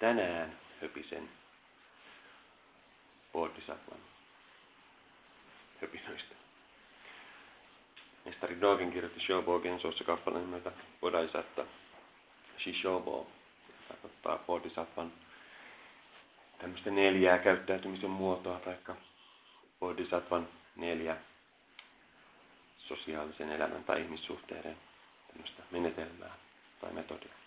tänään höpisen Bodhisattvan höpinöistä. Mestari Dogen kirjoitti Shobo Gensossa kappaleen nimeltä Bodhisatta Shishobo, tarkoittaa Bodhisattvan tämmöistä neljää käyttäytymisen muotoa, tai Bodhisattvan neljä sosiaalisen elämän tai ihmissuhteiden menetelmää tai metodia.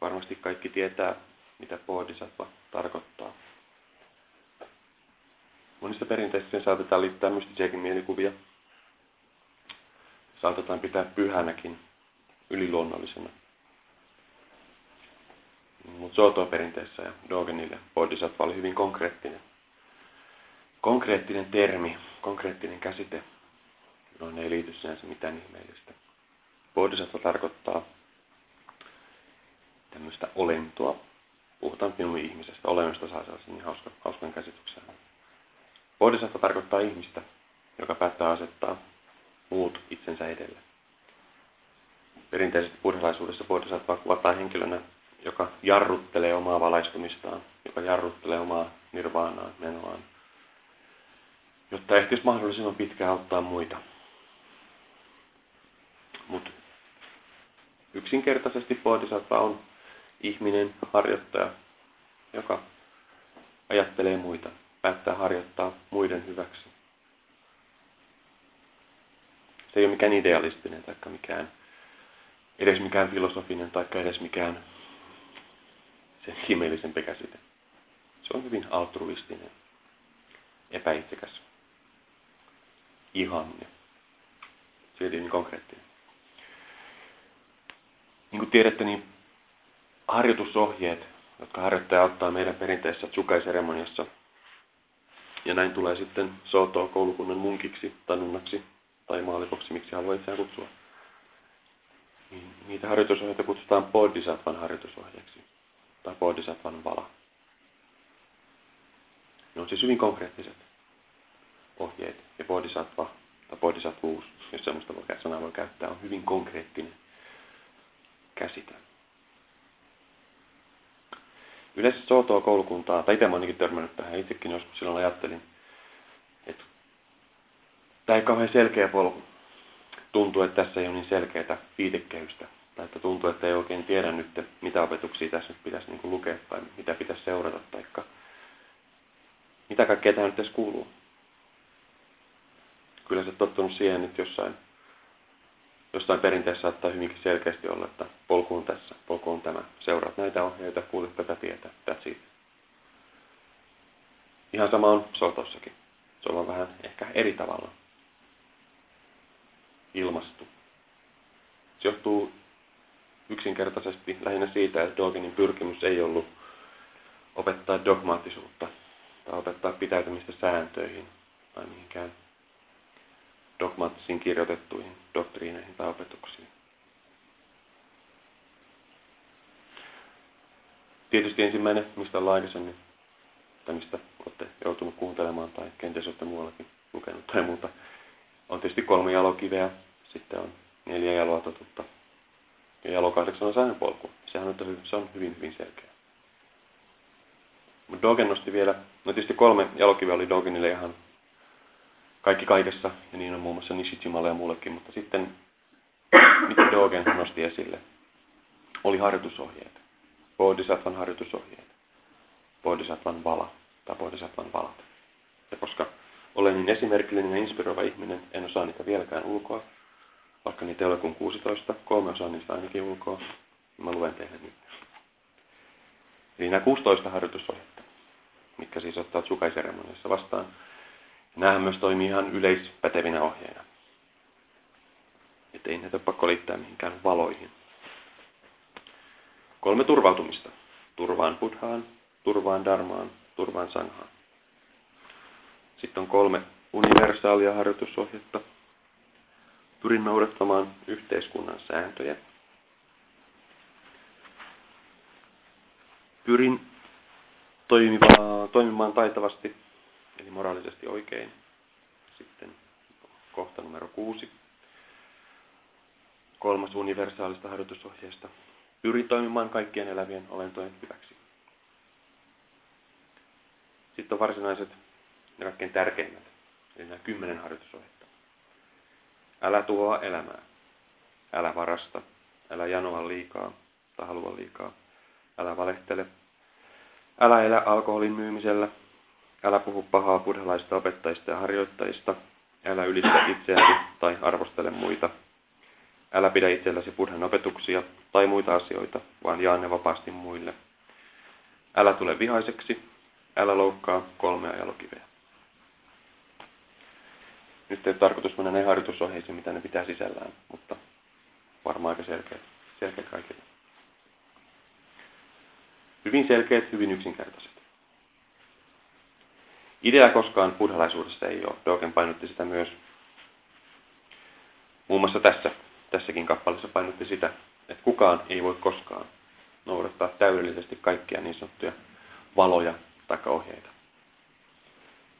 Varmasti kaikki tietää, mitä Bodhisattva tarkoittaa. Monissa perinteissä saatetaan liittää mystisiäkin mielikuvia. Saatetaan pitää pyhänäkin, yliluonnollisena. Mutta Soto-perinteissä ja Dogenille Bodhisattva oli hyvin konkreettinen. Konkreettinen termi, konkreettinen käsite, no ne ei liity sinänsä mitään ihmeellistä. Bodhisattva tarkoittaa tämmöistä olentoa. Puhutaan minun ihmisestä. Olennosta saa sellaisen niin hauska, hauskan käsityksen. Bodhisattva tarkoittaa ihmistä, joka päättää asettaa muut itsensä edelle. Perinteisesti buddhalaisuudessa bodhisattva kuvataan henkilönä, joka jarruttelee omaa valaistumistaan, joka jarruttelee omaa nirvaanaan, menoaan, jotta ehtisi mahdollisimman pitkään auttaa muita. Mutta yksinkertaisesti bodhisattva on ihminen, harjoittaja, joka ajattelee muita, päättää harjoittaa muiden hyväksi. Se ei ole mikään idealistinen tai mikään, edes mikään filosofinen tai edes mikään sen ihmeellisempi käsite. Se on hyvin altruistinen, epäitsekäs, ihanne. Silti niin konkreettinen. Niin kuin tiedätte, niin harjoitusohjeet, jotka harjoittaja ottaa meidän perinteisessä tsukai-seremoniassa. Ja näin tulee sitten Sotoa koulukunnan munkiksi, tanunnaksi tai maalikoksi, miksi haluaa itseään kutsua. Niin niitä harjoitusohjeita kutsutaan Bodhisattvan harjoitusohjeeksi tai Bodhisattvan vala. Ne on siis hyvin konkreettiset ohjeet. Ja Bodhisattva tai Bodhisattvuus, jos sellaista sanaa voi käyttää, on hyvin konkreettinen käsite. Yleensä Sootoa koulukuntaa, tai itse ainakin törmännyt tähän, itsekin joskus silloin ajattelin, että tämä ei kauhean selkeä polku. Tuntuu, että tässä ei ole niin selkeää viitekehystä. Tai että tuntuu, että ei oikein tiedä nyt, mitä opetuksia tässä nyt pitäisi niin lukea, tai mitä pitäisi seurata, tai mitä kaikkea tämä nyt edes kuuluu. Kyllä se tottunut siihen, että jossain jostain perinteessä saattaa hyvinkin selkeästi olla, että polku on tässä, polku on tämä. Seuraat näitä ohjeita, kuulet tätä tietä, that's it. Ihan sama on Sotossakin. Se on vähän ehkä eri tavalla ilmastu. Se johtuu yksinkertaisesti lähinnä siitä, että Dogenin pyrkimys ei ollut opettaa dogmaattisuutta tai opettaa pitäytymistä sääntöihin tai mihinkään dogmaattisiin kirjoitettuihin doktriineihin tai opetuksiin. Tietysti ensimmäinen, mistä ollaan aikaisemmin, tai mistä olette joutunut kuuntelemaan tai kenties olette muuallakin lukenut tai muuta, on tietysti kolme jalokiveä, sitten on neljä jaloa totutta ja jalo kahdeksan on säännönpolku. Sehän on, se on hyvin, hyvin selkeä. Mutta Dogen nosti vielä, no tietysti kolme jalokiveä oli Dogenille ihan kaikki kaikessa, ja niin on muun muassa Nishijimalle ja muullekin, mutta sitten mitä Dogen nosti esille, oli harjoitusohjeet. Bodhisattvan harjoitusohjeet. Bodhisattvan vala tai Bodhisattvan valat. Ja koska olen niin esimerkillinen ja inspiroiva ihminen, en osaa niitä vieläkään ulkoa, vaikka niitä ei ole kuin 16, kolme osaa niistä ainakin ulkoa, niin mä luen teille niitä. Eli nämä 16 harjoitusohjetta, mitkä siis ottaa tsukaiseremoniassa vastaan, Nämähän myös toimii ihan yleispätevinä ohjeina. Että ei näitä pakko liittää mihinkään valoihin. Kolme turvautumista. Turvaan buddhaan, turvaan dharmaan, turvaan sanghaan. Sitten on kolme universaalia harjoitusohjetta. Pyrin noudattamaan yhteiskunnan sääntöjä. Pyrin toimimaan taitavasti eli moraalisesti oikein. Sitten kohta numero kuusi. kolmas universaalista harjoitusohjeesta. Pyri toimimaan kaikkien elävien olentojen hyväksi. Sitten on varsinaiset ja kaikkein tärkeimmät, eli nämä kymmenen harjoitusohjetta. Älä tuhoa elämää. Älä varasta. Älä janoa liikaa tai halua liikaa. Älä valehtele. Älä elä alkoholin myymisellä. Älä puhu pahaa buddhalaista opettajista ja harjoittajista. Älä ylistä itseäsi tai arvostele muita. Älä pidä itselläsi buddhan opetuksia tai muita asioita, vaan jaa ne vapaasti muille. Älä tule vihaiseksi. Älä loukkaa kolmea jalokiveä. Nyt ei ole tarkoitus mennä ne harjoitusohjeisiin, mitä ne pitää sisällään, mutta varmaan aika selkeät, selkeät kaikille. Hyvin selkeät, hyvin yksinkertaiset. Idea koskaan buddhalaisuudessa ei ole. Dogen painotti sitä myös. Muun muassa tässä, tässäkin kappaleessa painotti sitä, että kukaan ei voi koskaan noudattaa täydellisesti kaikkia niin sanottuja valoja tai ohjeita.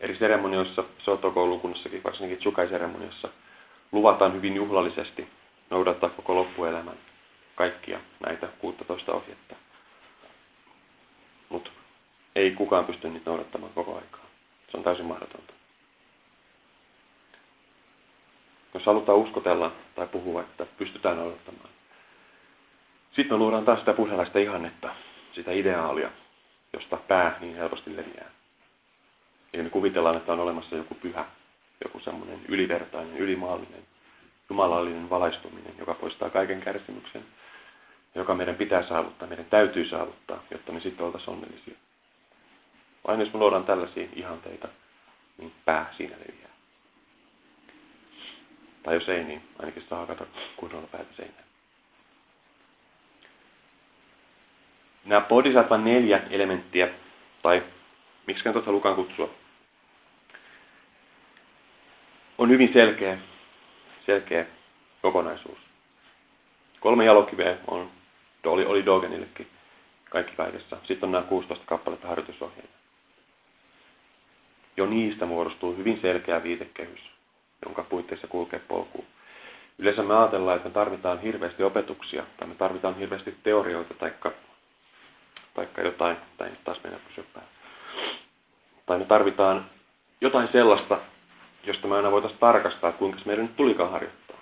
Eri seremonioissa, Soto-koulukunnassakin, varsinkin Tsukai-seremoniassa, luvataan hyvin juhlallisesti noudattaa koko loppuelämän kaikkia näitä 16 ohjetta. Mutta ei kukaan pysty niitä noudattamaan koko aikaa. Se on täysin mahdotonta. Jos halutaan uskotella tai puhua, että pystytään noudattamaan, sitten me luodaan taas sitä buddhalaista ihannetta, sitä ideaalia, josta pää niin helposti leviää. Eli me kuvitellaan, että on olemassa joku pyhä, joku semmoinen ylivertainen, ylimaallinen, jumalallinen valaistuminen, joka poistaa kaiken kärsimyksen, joka meidän pitää saavuttaa, meidän täytyy saavuttaa, jotta me sitten oltaisiin onnellisia. Vain jos me luodaan tällaisia ihanteita, niin pää siinä leviää. Tai jos ei, niin ainakin saa hakata kunnolla päätä seinään. Nämä bodhisattvan neljä elementtiä, tai miksi tuota lukaan kutsua, on hyvin selkeä, selkeä kokonaisuus. Kolme jalokiveä on, oli, oli Dogenillekin kaikki kaikessa. Sitten on nämä 16 kappaletta harjoitusohjeita. Jo niistä muodostuu hyvin selkeä viitekehys, jonka puitteissa kulkee polkuun. Yleensä me ajatellaan, että me tarvitaan hirveästi opetuksia, tai me tarvitaan hirveästi teorioita, taikka, taikka jotain, tai taas mennä pysyä päällä. Tai me tarvitaan jotain sellaista, josta me aina voitaisiin tarkastaa, kuinka meidän nyt tulikaan harjoittaa.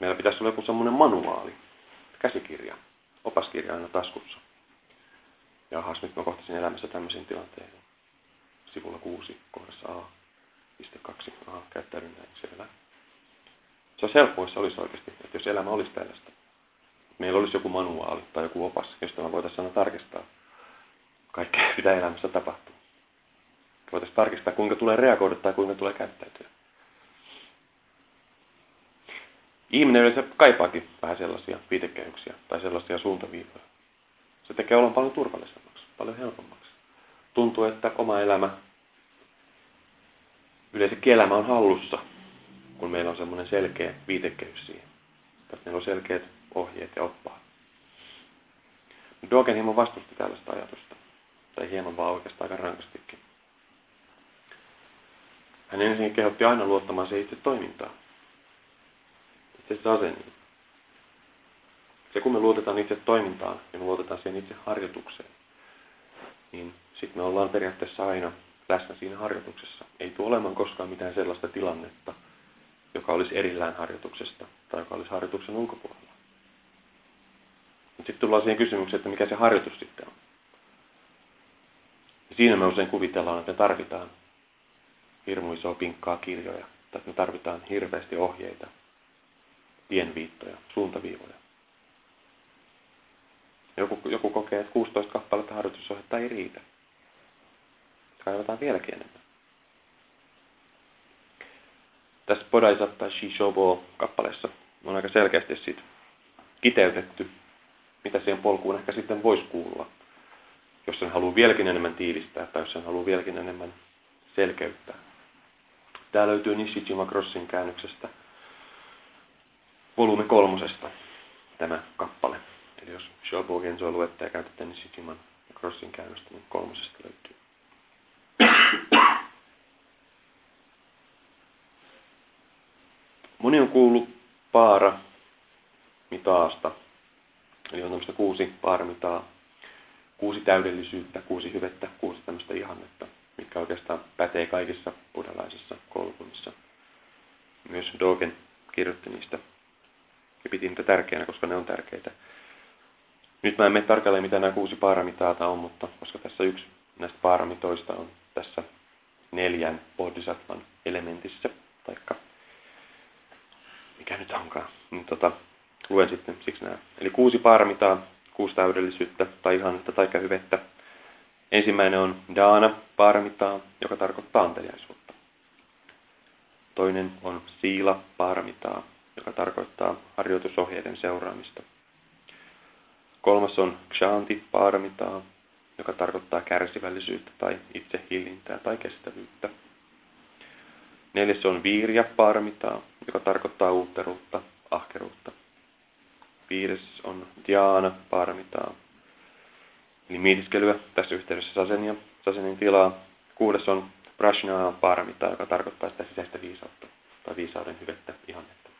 Meillä pitäisi olla joku semmoinen manuaali, käsikirja, opaskirja aina taskussa. Jahas, nyt mä kohtasin elämässä tämmöisiin tilanteisiin. Sivulla 6, kohdassa A. Piste 2. Aha, käyttäydyn näin. Se on helppoa, jos olisi oikeasti, että jos elämä olisi tällaista. Meillä olisi joku manuaali tai joku opas, josta me voitaisiin aina tarkistaa kaikkea, mitä elämässä tapahtuu voitaisiin tarkistaa, kuinka tulee reagoida tai kuinka tulee käyttäytyä. Ihminen yleensä kaipaakin vähän sellaisia viitekehyksiä tai sellaisia suuntaviivoja. Se tekee olla paljon turvallisemmaksi, paljon helpommaksi. Tuntuu, että oma elämä, yleensäkin elämä on hallussa, kun meillä on semmoinen selkeä viitekehys siihen. Että meillä on selkeät ohjeet ja oppaat. Dogen hieman vastusti tällaista ajatusta. Tai hieman vaan oikeastaan aika rankastikin. Hän ensin kehotti aina luottamaan se itse toimintaan. Itse aseniin. Se kun me luotetaan itse toimintaan ja me luotetaan siihen itse harjoitukseen, niin sitten me ollaan periaatteessa aina läsnä siinä harjoituksessa. Ei tule olemaan koskaan mitään sellaista tilannetta, joka olisi erillään harjoituksesta tai joka olisi harjoituksen ulkopuolella. Sitten tullaan siihen kysymykseen, että mikä se harjoitus sitten on. Ja siinä me usein kuvitellaan, että me tarvitaan hirmu isoa pinkkaa kirjoja, tai me tarvitaan hirveästi ohjeita, tienviittoja, suuntaviivoja. Joku, joku kokee, että 16 kappaletta harjoitusohjetta ei riitä. Kaivataan vieläkin enemmän. Tässä Bodhisattva Shishobo kappaleessa on aika selkeästi siitä kiteytetty, mitä siihen polkuun ehkä sitten voisi kuulua, jos sen haluaa vieläkin enemmän tiivistää tai jos sen haluaa vieläkin enemmän selkeyttää. Tämä löytyy Nishijima Crossin käännöksestä volyymi kolmosesta tämä kappale. Eli jos Shobo Genzo luette ja käytätte Nishijiman Crossin käännöstä, niin kolmosesta löytyy. Moni on kuullut paara mitaasta. Eli on tämmöistä kuusi paaramitaa, kuusi täydellisyyttä, kuusi hyvettä, kuusi tämmöistä ihannetta, mikä oikeastaan pätee kaikissa buddhalaisissa koulukunnissa. Myös Dogen kirjoitti niistä ja piti niitä tärkeänä, koska ne on tärkeitä. Nyt mä en mene tarkalleen, mitä nämä kuusi paaramitaata on, mutta koska tässä yksi näistä paaramitoista on tässä neljän bodhisattvan elementissä, taikka mikä nyt onkaan, niin tota, luen sitten siksi nämä. Eli kuusi paaramitaa, kuusi täydellisyyttä tai ihannetta tai hyvettä. Ensimmäinen on daana paaramitaa, joka tarkoittaa anteliaisuutta. Toinen on siila paaramitaa, joka tarkoittaa harjoitusohjeiden seuraamista. Kolmas on kshanti paaramitaa, joka tarkoittaa kärsivällisyyttä tai itsehillintää tai kestävyyttä. Neljäs on viirja paaramitaa, joka tarkoittaa uutteruutta, ahkeruutta. Viides on dhyana paaramitaa, eli mietiskelyä, tässä yhteydessä sasenia, sasenin tilaa. Kuudes on prajnaa paaramitaa, joka tarkoittaa sitä sisäistä viisautta tai viisauden hyvettä, ihannetta.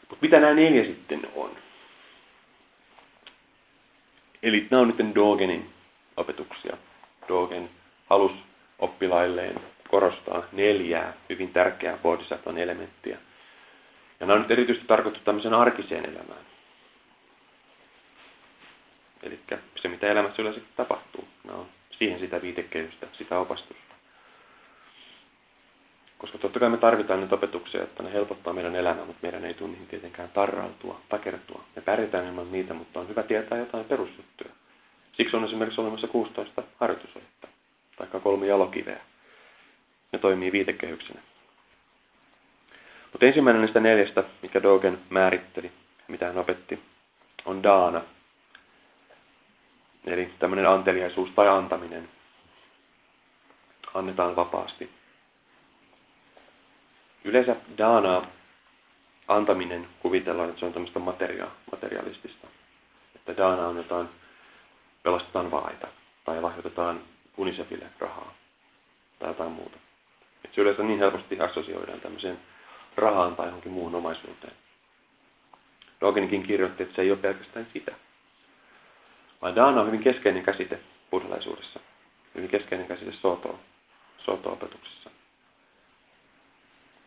Mutta mitä nämä neljä sitten on? Eli nämä on nyt Dogenin opetuksia. Dogen halusi oppilailleen korostaa neljää hyvin tärkeää bodhisattvan elementtiä. Ja nämä on nyt erityisesti tarkoitettu tämmöisen arkiseen elämään. Eli se, mitä elämässä yleensä tapahtuu. On siihen sitä viitekehystä, sitä opastusta. Koska totta kai me tarvitaan nyt opetuksia, että ne helpottaa meidän elämää, mutta meidän ei tule niihin tietenkään tarrautua, takertua. Me pärjätään ilman niitä, mutta on hyvä tietää jotain perusjuttuja. Siksi on esimerkiksi olemassa 16 harjoitusohjetta, tai kolme jalokiveä. Ne toimii viitekehyksenä. Mutta ensimmäinen näistä neljästä, mikä Dogen määritteli, mitä hän opetti, on daana. Eli tämmöinen anteliaisuus tai antaminen. Annetaan vapaasti. Yleensä daana antaminen kuvitellaan, että se on tämmöistä materia, materialistista. Että daana on jotain, pelastetaan vaita tai lahjoitetaan UNICEFille rahaa tai jotain muuta. Että se yleensä niin helposti assosioidaan tämmöiseen rahaan tai johonkin muuhun omaisuuteen. Dogenikin kirjoitti, että se ei ole pelkästään sitä. Vaan dana on hyvin keskeinen käsite buddhalaisuudessa. Hyvin keskeinen käsite soto, soto-opetuksessa.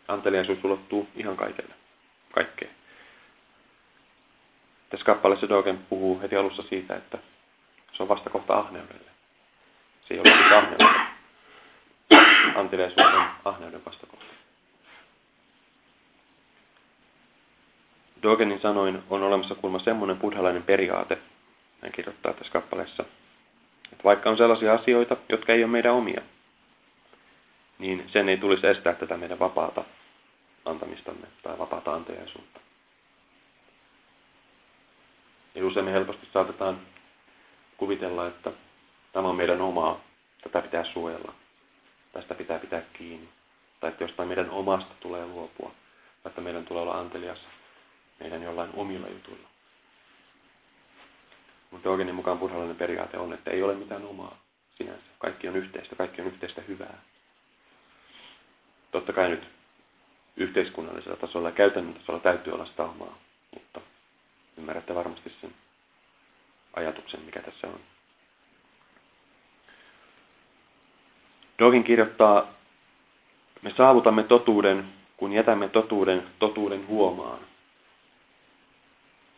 Anteliaisuus ulottuu ihan kaikelle. Kaikkeen. Tässä kappaleessa Dogen puhuu heti alussa siitä, että se on vastakohta ahneudelle. Se ei ole siis ahneudelle. Anteliaisuus on ahneuden vastakohta. Dogenin sanoin on olemassa kulma semmoinen buddhalainen periaate, hän kirjoittaa tässä kappaleessa, että vaikka on sellaisia asioita, jotka ei ole meidän omia, niin sen ei tulisi estää tätä meidän vapaata antamistamme tai vapaata anteliaisuutta. Ja usein me helposti saatetaan kuvitella, että tämä on meidän omaa, tätä pitää suojella, tästä pitää pitää kiinni, tai että jostain meidän omasta tulee luopua, tai että meidän tulee olla antelias meidän jollain omilla jutuilla. Mutta Dogenin mukaan buddhalainen periaate on, että ei ole mitään omaa sinänsä. Kaikki on yhteistä, kaikki on yhteistä hyvää. Totta kai nyt yhteiskunnallisella tasolla ja käytännön tasolla täytyy olla sitä omaa, mutta ymmärrätte varmasti sen ajatuksen, mikä tässä on. Dogin kirjoittaa, me saavutamme totuuden, kun jätämme totuuden totuuden huomaan.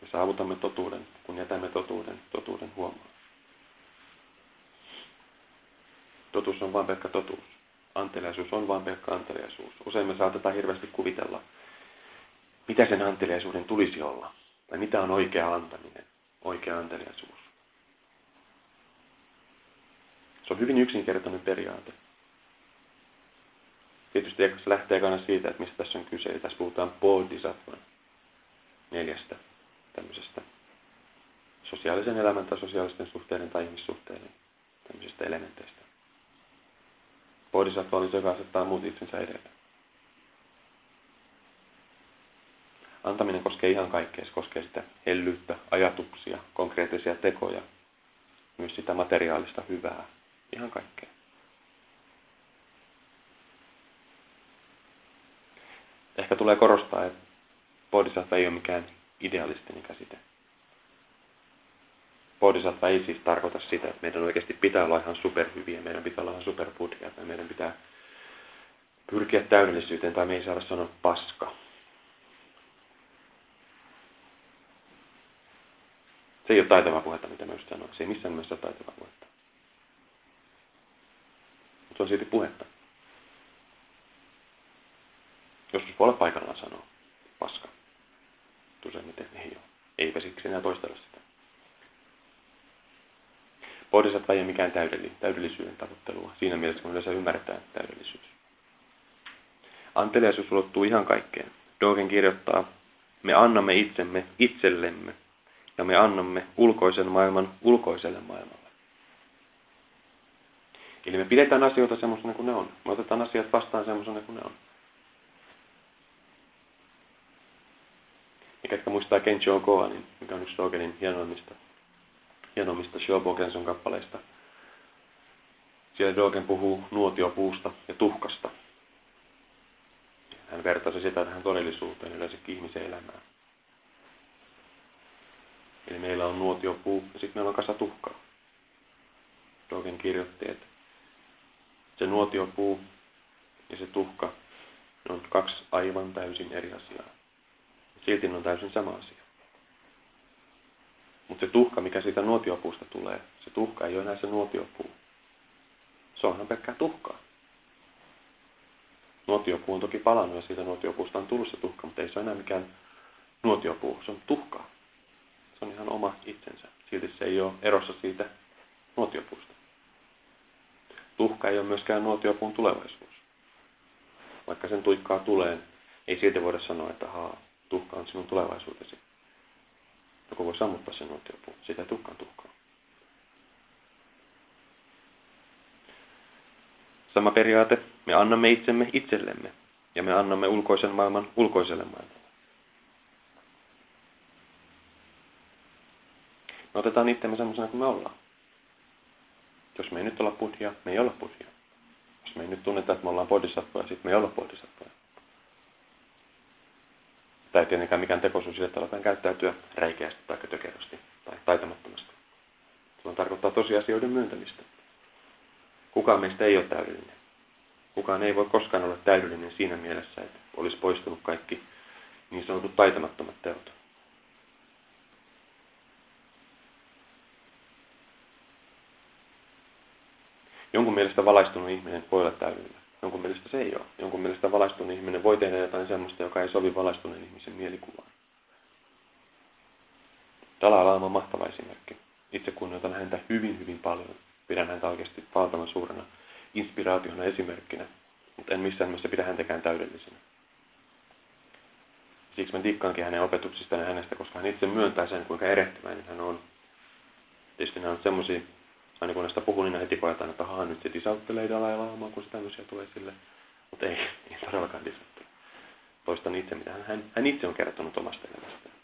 Me saavutamme totuuden, kun jätämme totuuden totuuden huomaan. Totuus on vain pelkkä totuus. Anteliaisuus on vain pelkkä anteliaisuus. Usein me saatetaan hirveästi kuvitella, mitä sen anteliaisuuden tulisi olla. Tai mitä on oikea antaminen, oikea anteliaisuus. Se on hyvin yksinkertainen periaate. Tietysti se lähtee aina siitä, että mistä tässä on kyse. Eli tässä puhutaan bodhisattvan neljästä tämmöisestä sosiaalisen elämän tai sosiaalisten suhteiden tai ihmissuhteiden tämmöisistä elementeistä. Bodhisattva oli se, joka asettaa muut itsensä edelle. Antaminen koskee ihan kaikkea. Se koskee sitä hellyyttä, ajatuksia, konkreettisia tekoja, myös sitä materiaalista hyvää, ihan kaikkea. Ehkä tulee korostaa, että bodhisattva ei ole mikään idealistinen käsite. Bodhisattva ei siis tarkoita sitä, että meidän oikeasti pitää olla ihan superhyviä, meidän pitää olla ihan superbudhia, tai meidän pitää pyrkiä täydellisyyteen, tai me ei saada sanoa paska. Se ei ole taitavaa puhetta, mitä mä just sanoin. Se ei missään nimessä ole taitavaa puhetta. Mutta se on silti puhetta. Joskus voi olla paikallaan sanoa paska. Useimmiten ei ole. Eipä siksi enää toistella sitä. Bodhisattva ei ole mikään täydelli, täydellisyyden tavoittelua. Siinä mielessä, kun yleensä ymmärretään täydellisyys. Anteliaisuus ulottuu ihan kaikkeen. Dogen kirjoittaa, me annamme itsemme itsellemme ja me annamme ulkoisen maailman ulkoiselle maailmalle. Eli me pidetään asioita semmoisena kuin ne on. Me otetaan asiat vastaan semmoisena kuin ne on. Ja ketkä muistaa Kencho Koa, niin mikä on yksi Dogenin hienoimmista, hienoimmista Shobogenson kappaleista. Siellä Dogen puhuu nuotiopuusta ja tuhkasta. Hän vertasi sitä tähän todellisuuteen, yleensäkin ihmisen elämään. Eli meillä on nuotiopuu ja sitten meillä on kasa tuhkaa. Dogen kirjoitti, että se nuotiopuu ja se tuhka ne on kaksi aivan täysin eri asiaa. Silti ne on täysin sama asia. Mutta se tuhka, mikä siitä nuotiopuusta tulee, se tuhka ei ole enää se nuotiopuu. Se onhan pelkkää tuhkaa. Nuotiopuu on toki palannut ja siitä nuotiopuusta on tullut se tuhka, mutta ei se ole enää mikään nuotiopuu, se on tuhkaa. Se on ihan oma itsensä. Silti se ei ole erossa siitä nuotiopuusta. Tuhka ei ole myöskään nuotiopuun tulevaisuus. Vaikka sen tuikkaa tulee, ei silti voida sanoa, että haa, tuhka on sinun tulevaisuutesi. Joku voi sammuttaa sen nuotiopuun. Sitä ei tuhkaan tuhkaa. Sama periaate. Me annamme itsemme itsellemme ja me annamme ulkoisen maailman ulkoiselle maailmalle. Me otetaan itsemme sellaisena kuin me ollaan. Jos me ei nyt olla buddhia, me ei olla buddhia. Jos me ei nyt tunneta, että me ollaan bodhisattvoja, sitten me ei olla bodhisattvoja. Tämä ei tietenkään mikään tekoisuus sille, että aletaan käyttäytyä räikeästi tai tökerösti tai taitamattomasti. on tarkoittaa tosiasioiden myöntämistä. Kukaan meistä ei ole täydellinen. Kukaan ei voi koskaan olla täydellinen siinä mielessä, että olisi poistunut kaikki niin sanotut taitamattomat teot. Jonkun mielestä valaistunut ihminen voi olla täydellinen. Jonkun mielestä se ei ole. Jonkun mielestä valaistunut ihminen voi tehdä jotain sellaista, joka ei sovi valaistuneen ihmisen mielikuvaan. Dalai Lama on mahtava esimerkki. Itse kunnioitan häntä hyvin, hyvin paljon. Pidän häntä oikeasti valtavan suurena inspiraationa esimerkkinä, mutta en missään nimessä pidä häntäkään täydellisenä. Siksi mä dikkaankin hänen opetuksistaan ja hänestä, koska hän itse myöntää sen, kuinka erehtyväinen hän on. Tietysti nämä on semmoisia aina kun näistä puhun, niin heti koetaan, että haa, nyt se disauttelee Dalai Lamaa, kun tämmöisiä tulee sille. Mutta ei, ei todellakaan disauttele. Toistan itse, mitä hän, hän itse on kertonut omasta elämästään.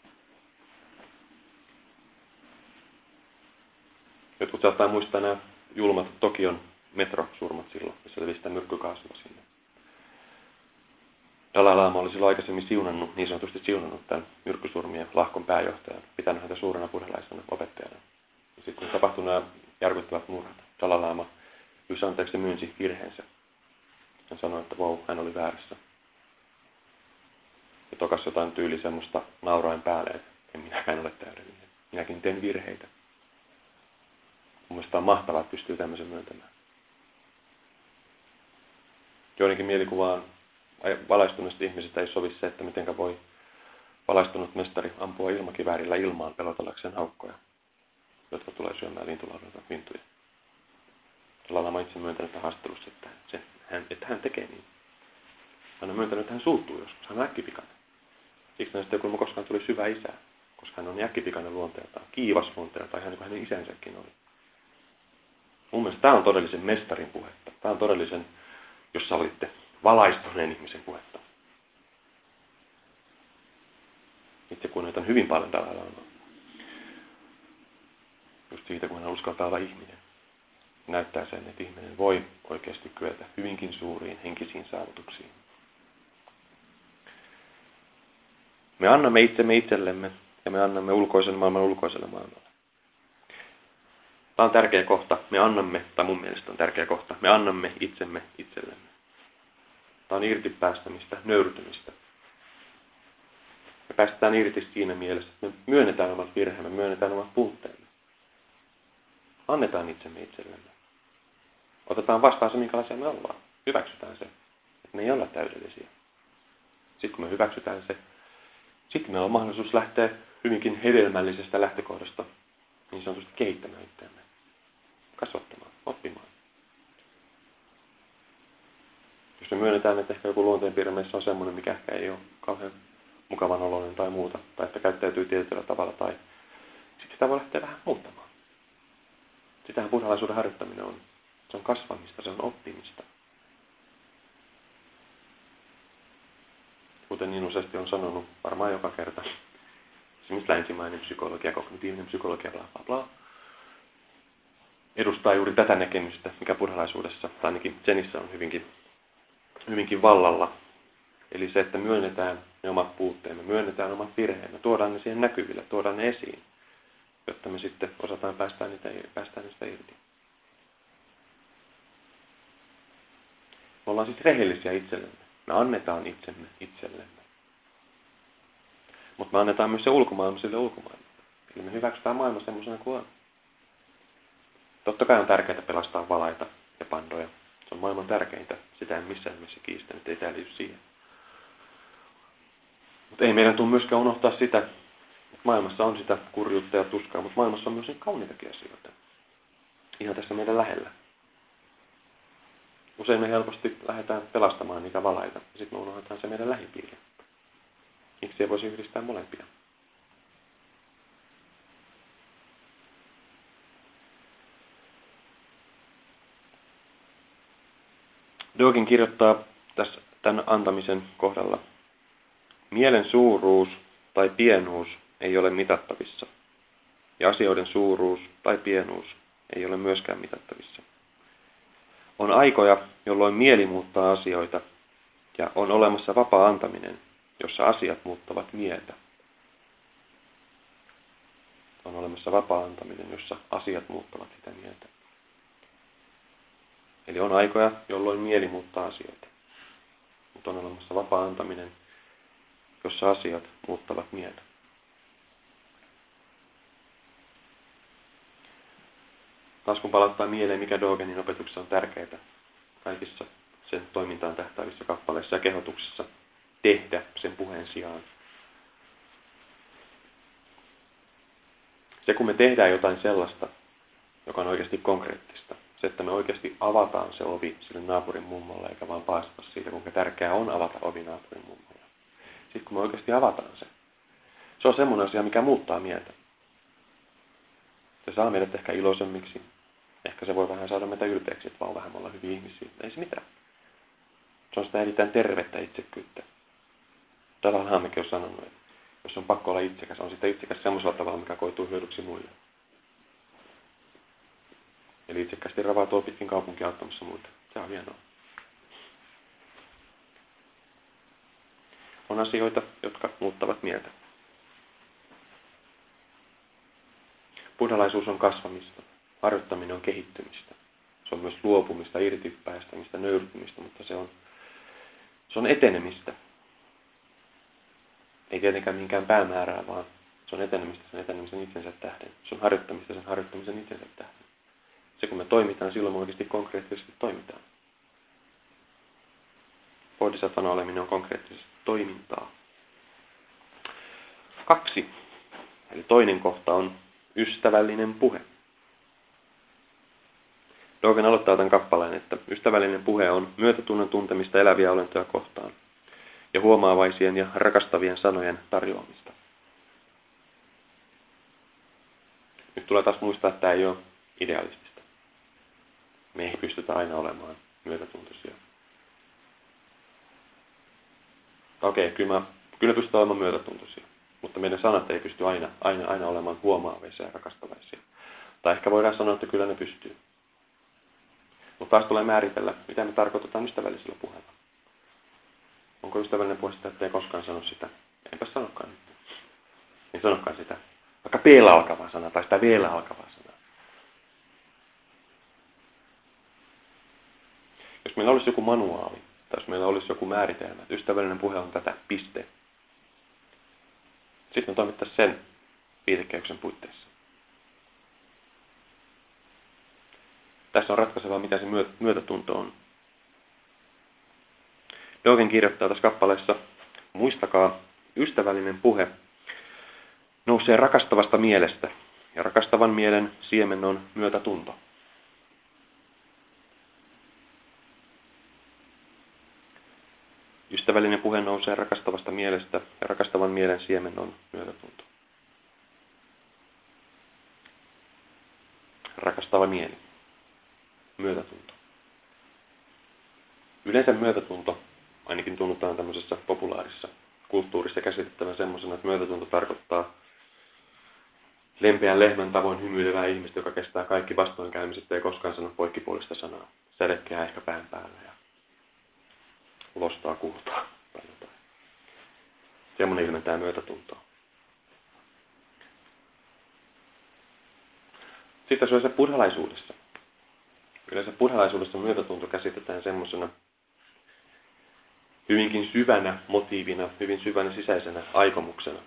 Jotkut saattaa muistaa nämä julmat Tokion metrosurmat silloin, missä levisi sitä myrkkykaasua sinne. Dalai Lama oli silloin aikaisemmin siunannut, niin sanotusti siunannut tämän myrkkysurmien lahkon pääjohtajan, pitänyt häntä suurena buddhalaisena opettajana. Ja sitten kun tapahtui nämä järkyttävät murhat. Dalalaama pyysi anteeksi myönsi virheensä. Hän sanoi, että vau, wow, hän oli väärässä. Ja tokas jotain tyyli semmoista naurain päälle, että en minäkään ole täydellinen. Minäkin teen virheitä. Mun mielestä on mahtavaa, että pystyy tämmöisen myöntämään. Joidenkin mielikuvaan valaistuneista ihmisistä ei sovi se, että mitenkä voi valaistunut mestari ampua ilmakiväärillä ilmaan pelotellakseen haukkoja jotka tulee syömään lintulaudalta vintuja. Lama itse myöntänyt haastattelussa, että, se, hän, että hän tekee niin. Hän on myöntänyt, että hän suuttuu joskus. Hän on äkkipikainen. Siksi näistä ei koskaan tuli syvä isä, koska hän on äkkipikainen luonteeltaan, kiivas luonteeltaan, ihan niin kuin hänen isänsäkin oli. Mun mielestä tämä on todellisen mestarin puhetta. Tämä on todellisen, jos olitte, valaistuneen ihmisen puhetta. Itse kunnioitan hyvin paljon tällä lailla just siitä, kun hän uskaltaa olla ihminen. Näyttää sen, että ihminen voi oikeasti kyetä hyvinkin suuriin henkisiin saavutuksiin. Me annamme itsemme itsellemme ja me annamme ulkoisen maailman ulkoiselle maailmalle. Tämä on tärkeä kohta. Me annamme, tai mun mielestä on tärkeä kohta, me annamme itsemme itsellemme. Tämä on irti päästämistä, nöyrtymistä. Me päästään irti siinä mielessä, että me myönnetään omat virheemme, myönnetään omat puutteemme. Annetaan itsemme itsellemme. Otetaan vastaan se, minkälaisia me ollaan. Hyväksytään se, että me ei olla täydellisiä. Sitten kun me hyväksytään se, sitten meillä on mahdollisuus lähteä hyvinkin hedelmällisestä lähtökohdasta niin sanotusti kehittämään itseämme, kasvattamaan, oppimaan. Jos me myönnetään, että ehkä joku luonteenpiirre meissä on semmoinen, mikä ehkä ei ole kauhean mukavan oloinen tai muuta, tai että käyttäytyy tietyllä tavalla, tai sitten sitä voi lähteä vähän muuttamaan. Sitähän buddhalaisuuden harjoittaminen on. Se on kasvamista, se on oppimista. Kuten niin useasti on sanonut, varmaan joka kerta. Esimerkiksi länsimainen psykologia, kognitiivinen psykologia, bla bla bla. Edustaa juuri tätä näkemystä, mikä buddhalaisuudessa, tai ainakin Zenissä on hyvinkin, hyvinkin vallalla. Eli se, että myönnetään ne omat puutteemme, myönnetään omat virheemme, tuodaan ne siihen näkyville, tuodaan ne esiin, jotta me sitten osataan päästään, niitä, päästään niistä irti. Me ollaan siis rehellisiä itsellemme. Me annetaan itsemme itsellemme. Mutta me annetaan myös se ulkomaailma sille ulkomaailmalle. Eli me hyväksytään maailma semmoisena kuin on. Totta kai on tärkeää pelastaa valaita ja pandoja. Se on maailman tärkeintä. Sitä en missään nimessä kiistä, nyt ei siihen. Mutta ei meidän tule myöskään unohtaa sitä, maailmassa on sitä kurjuutta ja tuskaa, mutta maailmassa on myös niin kauniitakin asioita. Ihan tässä meidän lähellä. Usein me helposti lähdetään pelastamaan niitä valaita, ja sitten me unohdetaan se meidän lähipiiri. Miksi ei voisi yhdistää molempia? Dogin kirjoittaa tässä tämän antamisen kohdalla. Mielen suuruus tai pienuus ei ole mitattavissa, ja asioiden suuruus tai pienuus ei ole myöskään mitattavissa. On aikoja, jolloin mieli muuttaa asioita, ja on olemassa vapaa antaminen, jossa asiat muuttavat mieltä. On olemassa vapaa antaminen, jossa asiat muuttavat sitä mieltä. Eli on aikoja, jolloin mieli muuttaa asioita. Mutta on olemassa vapaa antaminen, jossa asiat muuttavat mieltä. Taas kun palauttaa mieleen, mikä Dogenin opetuksessa on tärkeää kaikissa sen toimintaan tähtäävissä kappaleissa ja kehotuksissa tehdä sen puheen sijaan. Se, kun me tehdään jotain sellaista, joka on oikeasti konkreettista, se, että me oikeasti avataan se ovi sille naapurin mummolle, eikä vaan paastata siitä, kuinka tärkeää on avata ovi naapurin mummolle. Sitten kun me oikeasti avataan se, se on semmoinen asia, mikä muuttaa mieltä. Se saa meidät ehkä iloisemmiksi. Ehkä se voi vähän saada meitä ylpeäksi, että vaan vähän olla hyviä ihmisiä. Ei se mitään. Se on sitä erittäin tervettä itsekyyttä. Tällä Haamekin on sanonut, että jos on pakko olla itsekäs, on sitä itsekäs semmoisella tavalla, mikä koituu hyödyksi muille. Eli itsekästi tuo pitkin kaupunkia auttamassa muita. Se on hienoa. On asioita, jotka muuttavat mieltä. Buddhalaisuus on kasvamista. Harjoittaminen on kehittymistä. Se on myös luopumista, irtipäästämistä, nöyrtymistä, mutta se on, se on etenemistä. Ei tietenkään minkään päämäärää, vaan se on etenemistä sen etenemisen itsensä tähden. Se on harjoittamista sen harjoittamisen itsensä tähden. Se kun me toimitaan, silloin me oikeasti konkreettisesti toimitaan. Bodhisattvana oleminen on konkreettisesti toimintaa. Kaksi. Eli toinen kohta on ystävällinen puhe. Dogen aloittaa tämän kappaleen, että ystävällinen puhe on myötätunnon tuntemista eläviä olentoja kohtaan ja huomaavaisien ja rakastavien sanojen tarjoamista. Nyt tulee taas muistaa, että tämä ei ole idealistista. Me ei pystytä aina olemaan myötätuntoisia. Okei, okay, kyllä, kyllä pystytään olemaan myötätuntoisia, mutta meidän sanat ei pysty aina, aina, aina olemaan huomaavaisia ja rakastavaisia. Tai ehkä voidaan sanoa, että kyllä ne pystyy. Mutta taas tulee määritellä, mitä me tarkoitetaan ystävällisellä puheella. Onko ystävällinen puhe sitä, että ei koskaan sano sitä, Enpä sanokaan. En sanokaan sitä. Vaikka p alkavaa sanaa tai sitä vielä alkavaa sanaa. Jos meillä olisi joku manuaali, tai jos meillä olisi joku määritelmä, että ystävällinen puhe on tätä, piste. Sitten me toimittaisiin sen viitekehyksen puitteissa. Tässä on ratkaisevaa, mitä se myötätunto on. Dogen kirjoittaa tässä kappaleessa, muistakaa, ystävällinen puhe nousee rakastavasta mielestä, ja rakastavan mielen siemen on myötätunto. Ystävällinen puhe nousee rakastavasta mielestä, ja rakastavan mielen siemen on myötätunto. Rakastava mieli. Myötätunto. Yleensä myötätunto ainakin tunnutaan tämmöisessä populaarissa kulttuurissa käsitettävän semmoisena, että myötätunto tarkoittaa lempeän lehmän tavoin hymyilevää ihmistä, joka kestää kaikki vastoinkäymiset ja ei koskaan sano poikkipuolista sanaa. Sädekkää ehkä pään päällä ja lostaa kultaa. Semmoinen ilmentää myötätuntoa. Sitten se on se buddhalaisuudessa. Yleensä buddhalaisuudessa myötätunto käsitetään semmoisena hyvinkin syvänä motiivina, hyvin syvänä sisäisenä aikomuksena.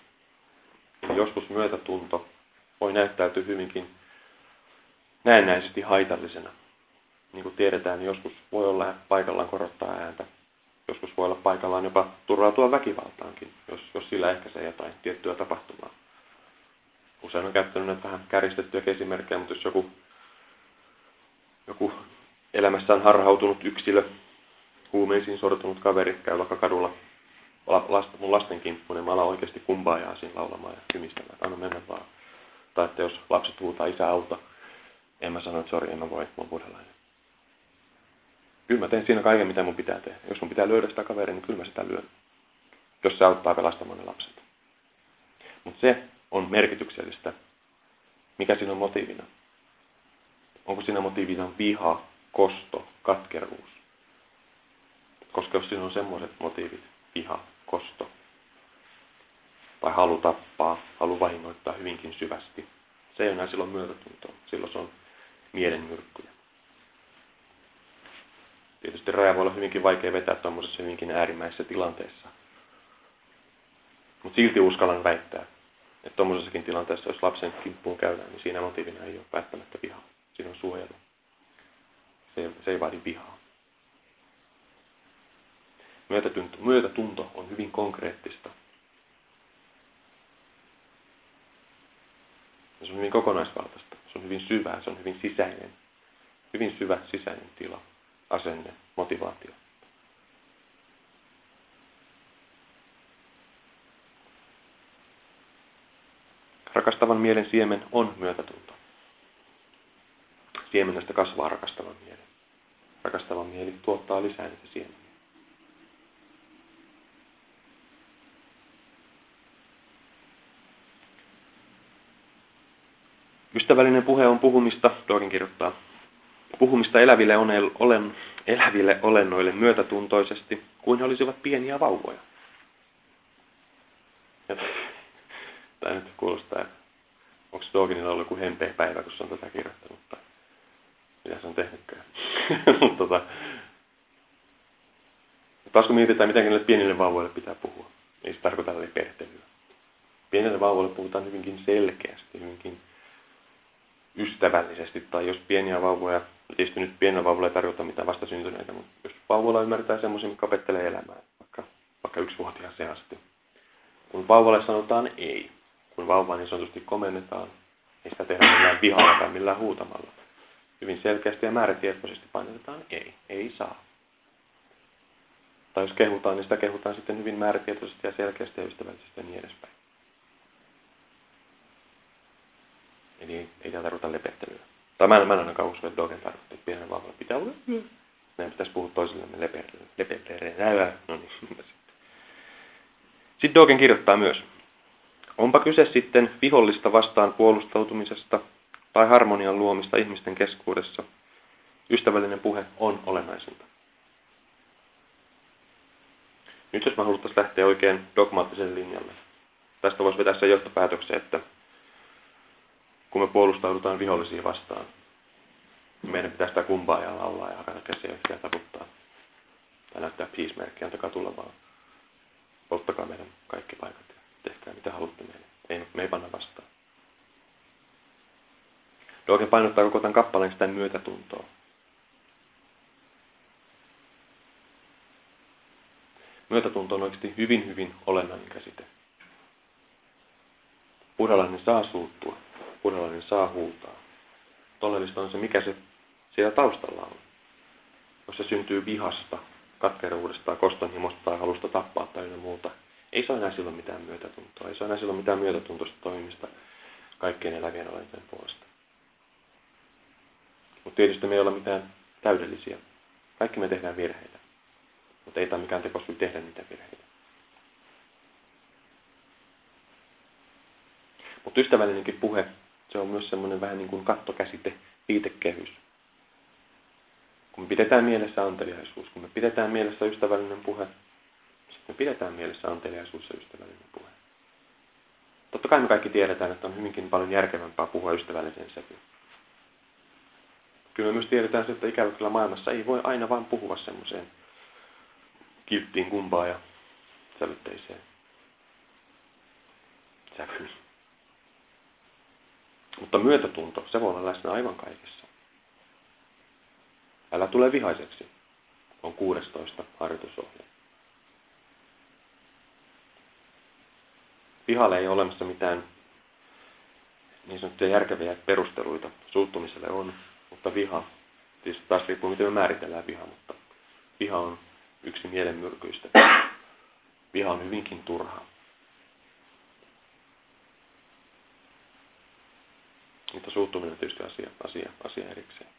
Joskus myötätunto voi näyttäytyä hyvinkin näennäisesti haitallisena. Niin kuin tiedetään, niin joskus voi olla paikallaan korottaa ääntä. Joskus voi olla paikallaan jopa turvautua väkivaltaankin, jos, jos sillä ehkäisee jotain tiettyä tapahtumaa. Usein on käyttänyt näitä vähän käristettyjä esimerkkejä, mutta jos joku, joku elämässään harhautunut yksilö huumeisiin sortunut kaveri käy vaikka kadulla lasta, mun lasten kimppuun, niin mä alan oikeasti kumpaajaa siinä laulamaan ja hymistämään, että anna mennä vaan. Tai että jos lapset huutaa isä auta, en mä sano, että sori, en mä voi, mä oon buddhalainen. Kyllä mä teen siinä kaiken, mitä mun pitää tehdä. Jos mun pitää lyödä sitä kaveria, niin kyllä mä sitä lyön. Jos se auttaa pelastamaan ne lapset. Mutta se on merkityksellistä. Mikä siinä on motiivina? Onko siinä motiivina viha, kosto, katkeruus? Koska jos siinä on semmoiset motiivit, viha, kosto, tai halu tappaa, halu vahingoittaa hyvinkin syvästi, se ei enää silloin myötätuntoa. Silloin se on mielenmyrkkyjä. Tietysti raja voi olla hyvinkin vaikea vetää tuommoisessa hyvinkin äärimmäisessä tilanteessa. Mutta silti uskallan väittää, että tuommoisessakin tilanteessa, jos lapsen kimppuun käydään, niin siinä motiivina ei ole välttämättä vihaa. Siinä on suojelu. Se, se ei vaadi vihaa. Myötätunto, myötätunto on hyvin konkreettista. Se on hyvin kokonaisvaltaista. Se on hyvin syvää, se on hyvin sisäinen. Hyvin syvä sisäinen tila, asenne, motivaatio. Rakastavan mielen siemen on myötätunto. Siemenestä kasvaa rakastavan mielen. Rakastava mieli tuottaa lisää niitä siemeniä. Ystävällinen puhe on puhumista, Dogen kirjoittaa, puhumista eläville, olen, olen, eläville olennoille myötätuntoisesti, kuin he olisivat pieniä vauvoja. Ja, tämä nyt kuulostaa, onko Dogenilla ollut joku hempeä päivä, kun se on tätä kirjoittanut, tai mitä se on tehnytkään. Mutta tota, taas kun mietitään, miten näille pienille vauvoille pitää puhua, ei se tarkoita lepertelyä. Pienille vauvoille puhutaan hyvinkin selkeästi, hyvinkin ystävällisesti, tai jos pieniä vauvoja, tietysti nyt pienillä vauvoilla ei tarjota mitään vastasyntyneitä, mutta jos vauvoilla ymmärtää semmoisia, mikä opettelee elämää, vaikka, vaikka yksivuotiaaseen asti. Kun vauvalle sanotaan ei, kun vauvaa niin sanotusti komennetaan, ei sitä tehdä millään vihalla tai millään huutamalla. Hyvin selkeästi ja määrätietoisesti painetaan ei, ei saa. Tai jos kehutaan, niin sitä kehutaan sitten hyvin määrätietoisesti ja selkeästi ja ystävällisesti ja niin edespäin. Eli ei, ei täällä tarvita lepettelyä. Tai mä en, mä en ainakaan usko, että Dogen tarkoittaa, että pienen vauvalla pitää olla yö. Meidän pitäisi puhua toisillemme lepettelyä. No niin, sitten. Sitten Dogen kirjoittaa myös. Onpa kyse sitten vihollista vastaan puolustautumisesta tai harmonian luomista ihmisten keskuudessa, ystävällinen puhe on olennaisinta. Nyt jos mä haluttaisiin lähteä oikein dogmaattisen linjalle, tästä voisi vetää sen johtopäätöksen, että kun me puolustaudutaan vihollisia vastaan, niin meidän pitää sitä kumpaa ja laulaa ja hakata käsiä ja taputtaa. Tai näyttää peace-merkkiä, antakaa tulla vaan. Polttakaa meidän kaikki paikat ja tehkää mitä haluatte meille. Ei, me ei panna vastaan. Doge painottaa koko tämän kappaleen sitä myötätuntoa. Myötätunto on oikeasti hyvin, hyvin olennainen käsite. Buddhalainen saa suuttua, buddhalainen saa huutaa. Todellista on se, mikä se siellä taustalla on. Jos se syntyy vihasta, katkeruudesta, kostonhimosta tai halusta tappaa tai ynnä muuta, ei se ole enää silloin mitään myötätuntoa. Ei se ole enää silloin mitään myötätuntoista toimimista kaikkien elävien olentojen puolesta. Mutta tietysti me ei olla mitään täydellisiä. Kaikki me tehdään virheitä. Mutta ei tämä mikään tekosyy tehdä niitä virheitä. Mutta ystävällinenkin puhe, se on myös semmoinen vähän niin kuin kattokäsite, viitekehys. Kun me pidetään mielessä anteliaisuus, kun me pidetään mielessä ystävällinen puhe, sitten me pidetään mielessä anteliaisuus ja ystävällinen puhe. Totta kai me kaikki tiedetään, että on hyvinkin paljon järkevämpää puhua ystävällisen sävyyn. Kyllä me myös tiedetään se, että ikävä kyllä maailmassa ei voi aina vaan puhua semmoiseen kilttiin kumpaa ja sävytteiseen sävyyn. Mutta myötätunto, se voi olla läsnä aivan kaikessa. Älä tule vihaiseksi, on 16 harjoitusohje. Vihalle ei ole olemassa mitään niin sanottuja järkeviä perusteluita. Suuttumiselle on, mutta viha, tietysti taas riippuu miten me määritellään viha, mutta viha on yksi mielenmyrkyistä. Viha on hyvinkin turhaa. Mutta suuttuminen on tietysti asia, asia, asia erikseen.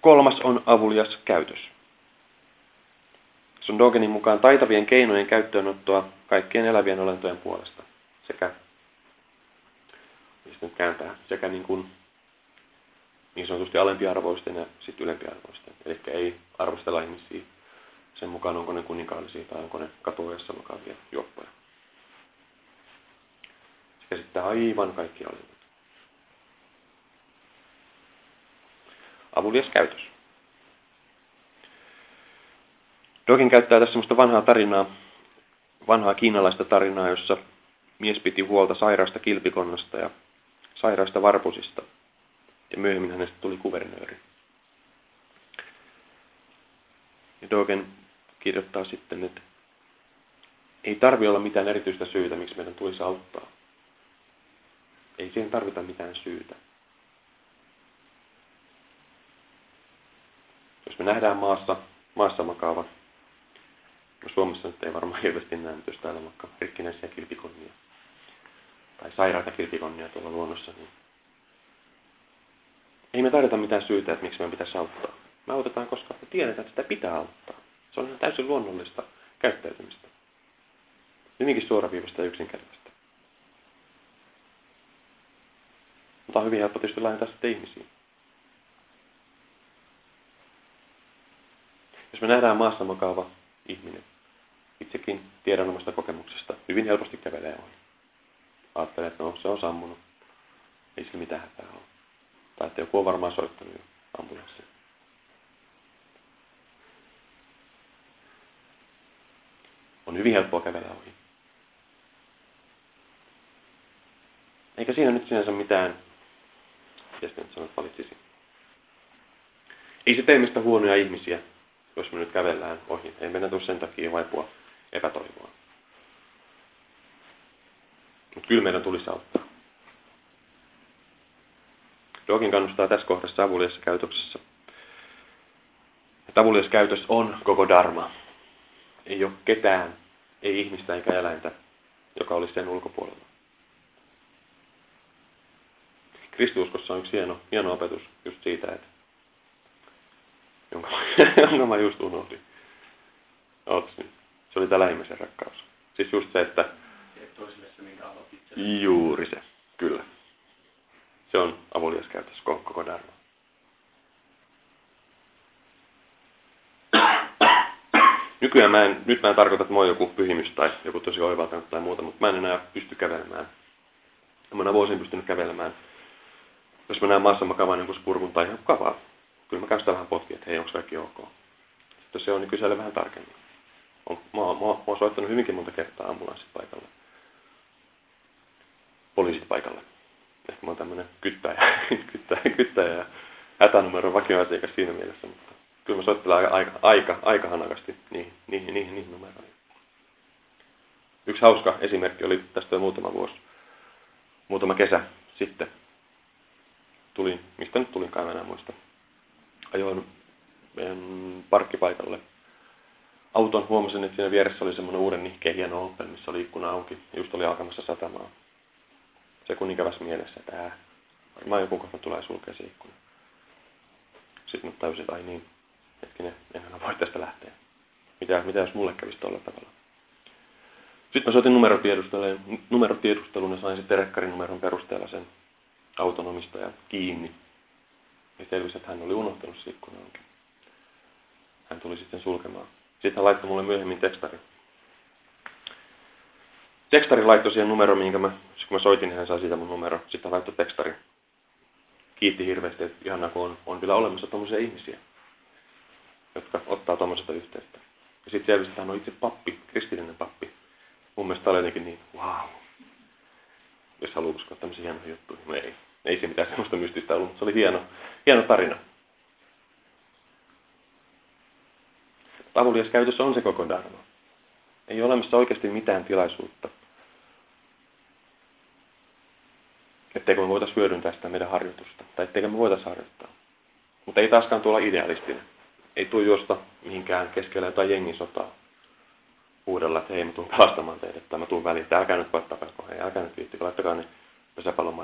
Kolmas on avulias käytös. Se Dogenin mukaan taitavien keinojen käyttöönottoa kaikkien elävien olentojen puolesta. Sekä, mistä nyt kääntää, sekä niin, kuin, niin sanotusti alempiarvoisten ja sitten ylempiarvoisten. Eli ei arvostella ihmisiä sen mukaan, onko ne kuninkaallisia tai onko ne katuojassa makaavia juoppoja. Se käsittää aivan kaikki olennot. Avulias käytös. Dogen käyttää tässä semmoista vanhaa tarinaa, vanhaa kiinalaista tarinaa, jossa mies piti huolta sairaasta kilpikonnasta ja sairaasta varpusista. Ja myöhemmin hänestä tuli kuvernööri. Ja Dogen kirjoittaa sitten, että ei tarvi olla mitään erityistä syytä, miksi meidän tulisi auttaa. Ei siihen tarvita mitään syytä. Jos me nähdään maassa, maassa makaava Suomessa nyt ei varmaan hirveästi näe, jos täällä vaikka rikkinäisiä kilpikonnia tai sairaita kilpikonnia tuolla luonnossa, niin ei me tarvita mitään syytä, että miksi meidän pitäisi auttaa. Me autetaan, koska me tiedetään, että sitä pitää auttaa. Se on ihan täysin luonnollista käyttäytymistä. Hyvinkin suoraviivasta ja yksinkertaista. Mutta on hyvin helppo tietysti laajentaa sitten ihmisiin. Jos me nähdään maassa makaava ihminen. Itsekin tiedän omasta kokemuksesta. Hyvin helposti kävelee ohi. Ajattelen, että no, se on sammunut. Ei sillä mitään hätää ole. Tai että joku on varmaan soittanut jo ambulanssia. On hyvin helppoa kävellä ohi. Eikä siinä nyt sinänsä mitään, ja sitten sanot valitsisi. Ei se tee mistä huonoja ihmisiä, jos me nyt kävellään ohi. Ei meidän tule sen takia vaipua epätoivoa. Mutta kyllä meidän tulisi auttaa. Dogin kannustaa tässä kohdassa avuliassa käytöksessä. Että käytös on koko dharma. Ei ole ketään, ei ihmistä eikä eläintä, joka olisi sen ulkopuolella. Kristiuskossa on yksi hieno, hieno opetus just siitä, että jonka, jonka mä just unohdin. Oots, niin. Se oli tämä lähimmäisen rakkaus. Siis just se, että... Teet se, minkä. Juuri se, kyllä. Se on avulias käytössä koko, koko. Nykyään mä en, nyt mä en tarkoita, että mä oon joku pyhimys tai joku tosi oivaltanut tai muuta, mutta mä en enää pysty kävelemään. Mä en vuosin pystynyt kävelemään. Jos mä näen maassa, mä jonkun spurkun tai ihan kavaa kyllä mä käyn sitä vähän potkia, että hei, onko kaikki ok. Sitten se on, niin kysellä vähän tarkemmin. On, mä, mä, mä oon soittanut hyvinkin monta kertaa ambulanssit paikalle. Poliisit paikalle. Ehkä mä oon tämmönen kyttäjä, kyttäjä, kyttäjä ja hätänumeron vakioasiakas siinä mielessä, mutta kyllä mä soittelen aika, aika, aika, aika hanakasti niihin, niihin, niihin, niihin numeroihin. Yksi hauska esimerkki oli tästä jo muutama vuosi, muutama kesä sitten. Tulin, mistä nyt tulin, enää muista. Ajoin meidän parkkipaikalle auton, huomasin, että siinä vieressä oli semmoinen uuden nihkeä hieno Opel, missä oli ikkuna auki. Just oli alkamassa satamaa. Se kun ikävässä mielessä, että ää, varmaan joku kohta tulee sulkea se ikkuna. Sitten mä tajusin, että ai niin, hetkinen, enhän voi tästä lähteä. Mitä, mitä jos mulle kävisi tuolla tavalla? Sitten mä soitin numerotiedustelun, numerotiedustelun ja sain sitten rekkarinumeron perusteella sen autonomistajan kiinni. Ja selvisi, että hän oli unohtanut se onkin. Hän tuli sitten sulkemaan. Sitten hän laittoi mulle myöhemmin tekstarin. Tekstarin laittoi siihen numero, minkä mä, kun mä soitin, hän sai siitä mun numero. Sitten hän laittoi tekstarin. Kiitti hirveästi, että ihana kun on, on vielä olemassa tuommoisia ihmisiä jotka ottaa tuommoisesta yhteyttä. Ja sitten selvisi, että hän on itse pappi, kristillinen pappi. Mun mielestä oli jotenkin niin, wow. Jos haluaa uskoa tämmöisiä hienoja juttuja. Ei, ei se mitään semmoista mystistä ollut, mutta se oli hieno, hieno tarina. Avulias käytössä on se koko dharma. Ei ole olemassa oikeasti mitään tilaisuutta, etteikö me voitaisiin hyödyntää sitä meidän harjoitusta, tai etteikö me voitaisiin harjoittaa. Mutta ei taaskaan tuolla idealistinen ei tule juosta mihinkään keskellä jotain jengisotaa huudella, että hei mä tuun pelastamaan teidät tai mä tuun väliin, että älkää nyt koettaa hei älkää nyt viittikö, laittakaa ne pesäpallomaille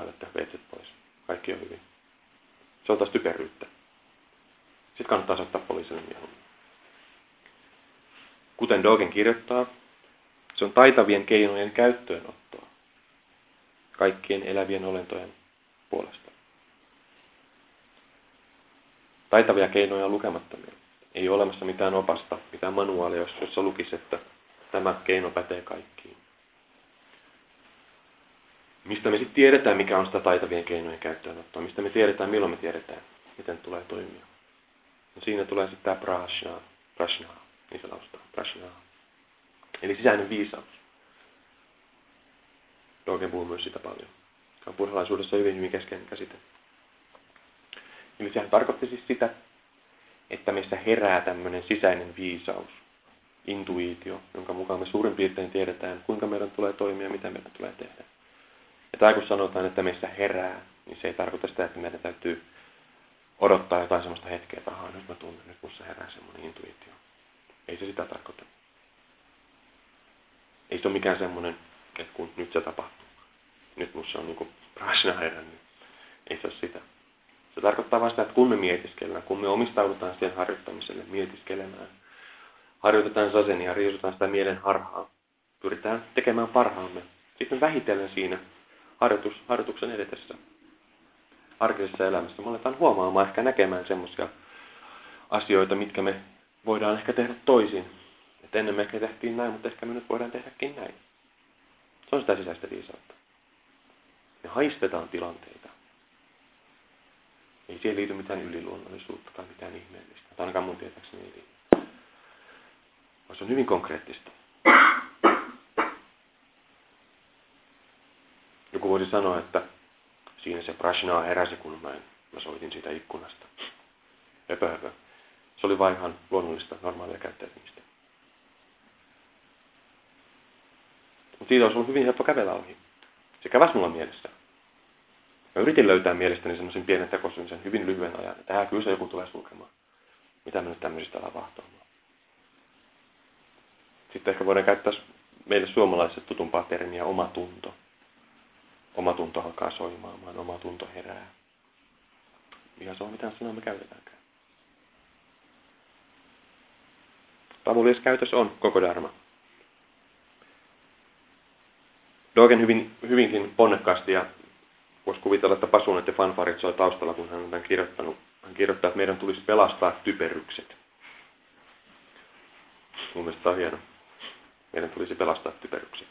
että veitset pois. Kaikki on hyvin. Se on taas typeryyttä. Sitten kannattaa ottaa poliisille mieluummin. Kuten Dogen kirjoittaa, se on taitavien keinojen käyttöönottoa kaikkien elävien olentojen puolesta. Taitavia keinoja on lukemattomia. Ei ole olemassa mitään opasta, mitään manuaalia, jossa lukisi, että tämä keino pätee kaikkiin. Mistä me sitten tiedetään, mikä on sitä taitavien keinojen käyttöönottoa? Mistä me tiedetään, milloin me tiedetään, miten tulee toimia? No siinä tulee sitten tämä prashna, prashna, niin se laustaa, prashna. Eli sisäinen viisaus. Dogen puhuu myös sitä paljon. Se on purhalaisuudessa hyvin, hyvin keskeinen käsite. Eli sehän tarkoitti siis sitä, että meissä herää tämmöinen sisäinen viisaus, intuitio, jonka mukaan me suurin piirtein tiedetään, kuinka meidän tulee toimia, mitä meidän tulee tehdä. Ja tämä kun sanotaan, että meissä herää, niin se ei tarkoita sitä, että meidän täytyy odottaa jotain sellaista hetkeä, että ahaa, nyt mä tunnen, nyt musta herää semmoinen intuitio. Ei se sitä tarkoita. Ei se ole mikään semmoinen, että kun nyt se tapahtuu. Nyt musta on niin kuin prasna herännyt. Ei se ole sitä. Se tarkoittaa vain sitä, että kun me mietiskellään, kun me omistaudutaan siihen harjoittamiselle, mietiskelemään, harjoitetaan sasenia, riisutaan sitä mielen harhaa, pyritään tekemään parhaamme. Sitten vähitellen siinä harjoitus, harjoituksen edetessä arkisessa elämässä me aletaan huomaamaan, ehkä näkemään semmoisia asioita, mitkä me voidaan ehkä tehdä toisin. Että ennen me ehkä tehtiin näin, mutta ehkä me nyt voidaan tehdäkin näin. Se on sitä sisäistä viisautta. Me haistetaan tilanteita. Ei siihen liity mitään yliluonnollisuutta tai mitään ihmeellistä. Tai ainakaan mun tietääkseni ei liity. Se on hyvin konkreettista. Joku voisi sanoa, että siinä se prashnaa heräsi, kun mä, mä soitin siitä ikkunasta. Höpö, höpö. Se oli vain ihan luonnollista, normaalia käyttäytymistä. Mutta siitä olisi ollut hyvin helppo kävellä ohi. Se käväsi mulla mielessä. Mä yritin löytää mielestäni semmoisen pienen tekosyyn hyvin lyhyen ajan, että ää, kyllä se joku tulee sulkemaan. Mitä me nyt tämmöisistä alan vahtoamaan. Sitten ehkä voidaan käyttää meille suomalaiset tutumpaa termiä oma tunto. Oma tunto alkaa soimaamaan, oma tunto herää. Se on, mitä sanaa me käytetäänkään. Tavulias käytös on koko dharma. Dogen hyvin, hyvinkin ponnekkaasti ja voisi kuvitella, että pasunet ja fanfarit soi taustalla, kun hän on tämän kirjoittanut. Hän kirjoittaa, että meidän tulisi pelastaa typerykset. Mun mielestä tämä on hieno. Meidän tulisi pelastaa typerykset.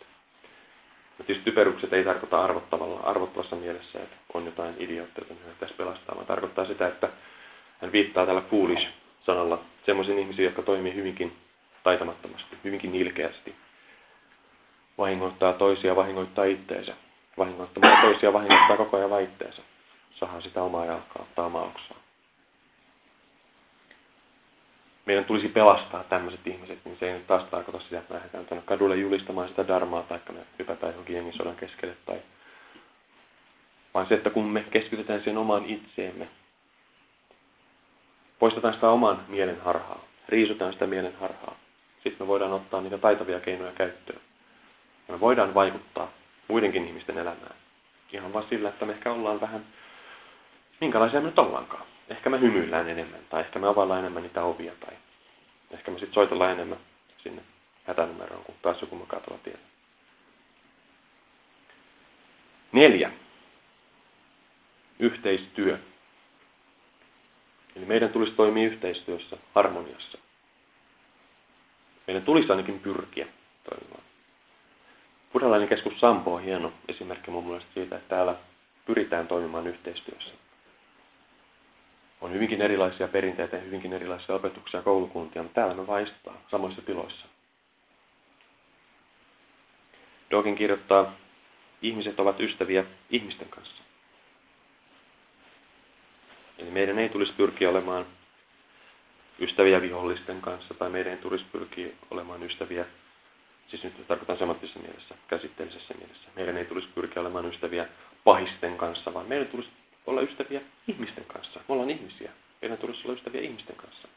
Mutta siis typerykset ei tarkoita arvottavalla, arvottavassa mielessä, että on jotain idiootteja, joita tässä pelastaa, vaan tarkoittaa sitä, että hän viittaa tällä foolish-sanalla sellaisiin ihmisiin, jotka toimii hyvinkin taitamattomasti, hyvinkin nilkeästi. Vahingoittaa toisia, vahingoittaa itteensä. Vahingoittaa toisia, vahingoittaa koko ajan vaitteensä. Sahaa sitä omaa jalkaa, ottaa omaa oksaa. Meidän tulisi pelastaa tämmöiset ihmiset, niin se ei nyt taas tarkoita sitä, että me lähdetään tuonne kadulle julistamaan sitä darmaa, tai me hypätään johonkin jengisodan keskelle, tai vaan se, että kun me keskitytään siihen omaan itseemme, poistetaan sitä oman mielen harhaa, riisutaan sitä mielen harhaa, sitten me voidaan ottaa niitä taitavia keinoja käyttöön. Ja me voidaan vaikuttaa muidenkin ihmisten elämään. Ihan vain sillä, että me ehkä ollaan vähän, minkälaisia me nyt ollaankaan. Ehkä me hymyillään enemmän, tai ehkä me availlaan enemmän niitä ovia, tai ehkä me sitten soitellaan enemmän sinne hätänumeroon, kun taas joku mukaan tuolla tiellä. Neljä. Yhteistyö. Eli meidän tulisi toimia yhteistyössä, harmoniassa. Meidän tulisi ainakin pyrkiä toimimaan. Buddhalainen keskus Sampo on hieno esimerkki mun mielestä siitä, että täällä pyritään toimimaan yhteistyössä. On hyvinkin erilaisia perinteitä ja hyvinkin erilaisia opetuksia koulukuntia, mutta täällä me vaistaa samoissa tiloissa. Dogin kirjoittaa, ihmiset ovat ystäviä ihmisten kanssa. Eli meidän ei tulisi pyrkiä olemaan ystäviä vihollisten kanssa, tai meidän ei tulisi pyrkiä olemaan ystäviä, siis nyt tarkoitan semmoisessa mielessä, käsitteellisessä mielessä. Meidän ei tulisi pyrkiä olemaan ystäviä pahisten kanssa, vaan meidän tulisi olla ystäviä ihmisten kanssa. Me ollaan ihmisiä. Meidän tulisi olla ystäviä ihmisten kanssa.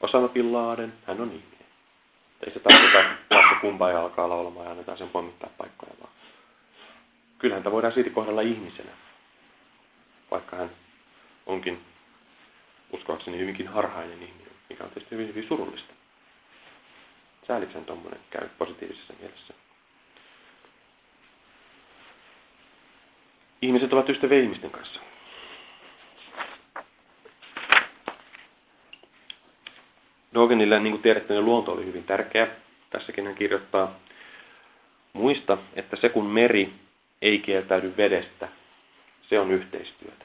Osama Bin Laden, hän on ihminen. Ei se tarkoita, että kumpaa ja alkaa laulamaan ja annetaan sen pommittaa paikkoja, vaan kyllähän häntä voidaan siitä kohdella ihmisenä, vaikka hän onkin uskoakseni hyvinkin harhainen ihminen, mikä on tietysti hyvin, hyvin surullista. Säälitsen tuommoinen käy positiivisessa mielessä. Ihmiset ovat ystäviä ihmisten kanssa. Dogenille, niin kuin tiedätte, niin luonto oli hyvin tärkeä. Tässäkin hän kirjoittaa, muista, että se kun meri ei kieltäydy vedestä, se on yhteistyötä.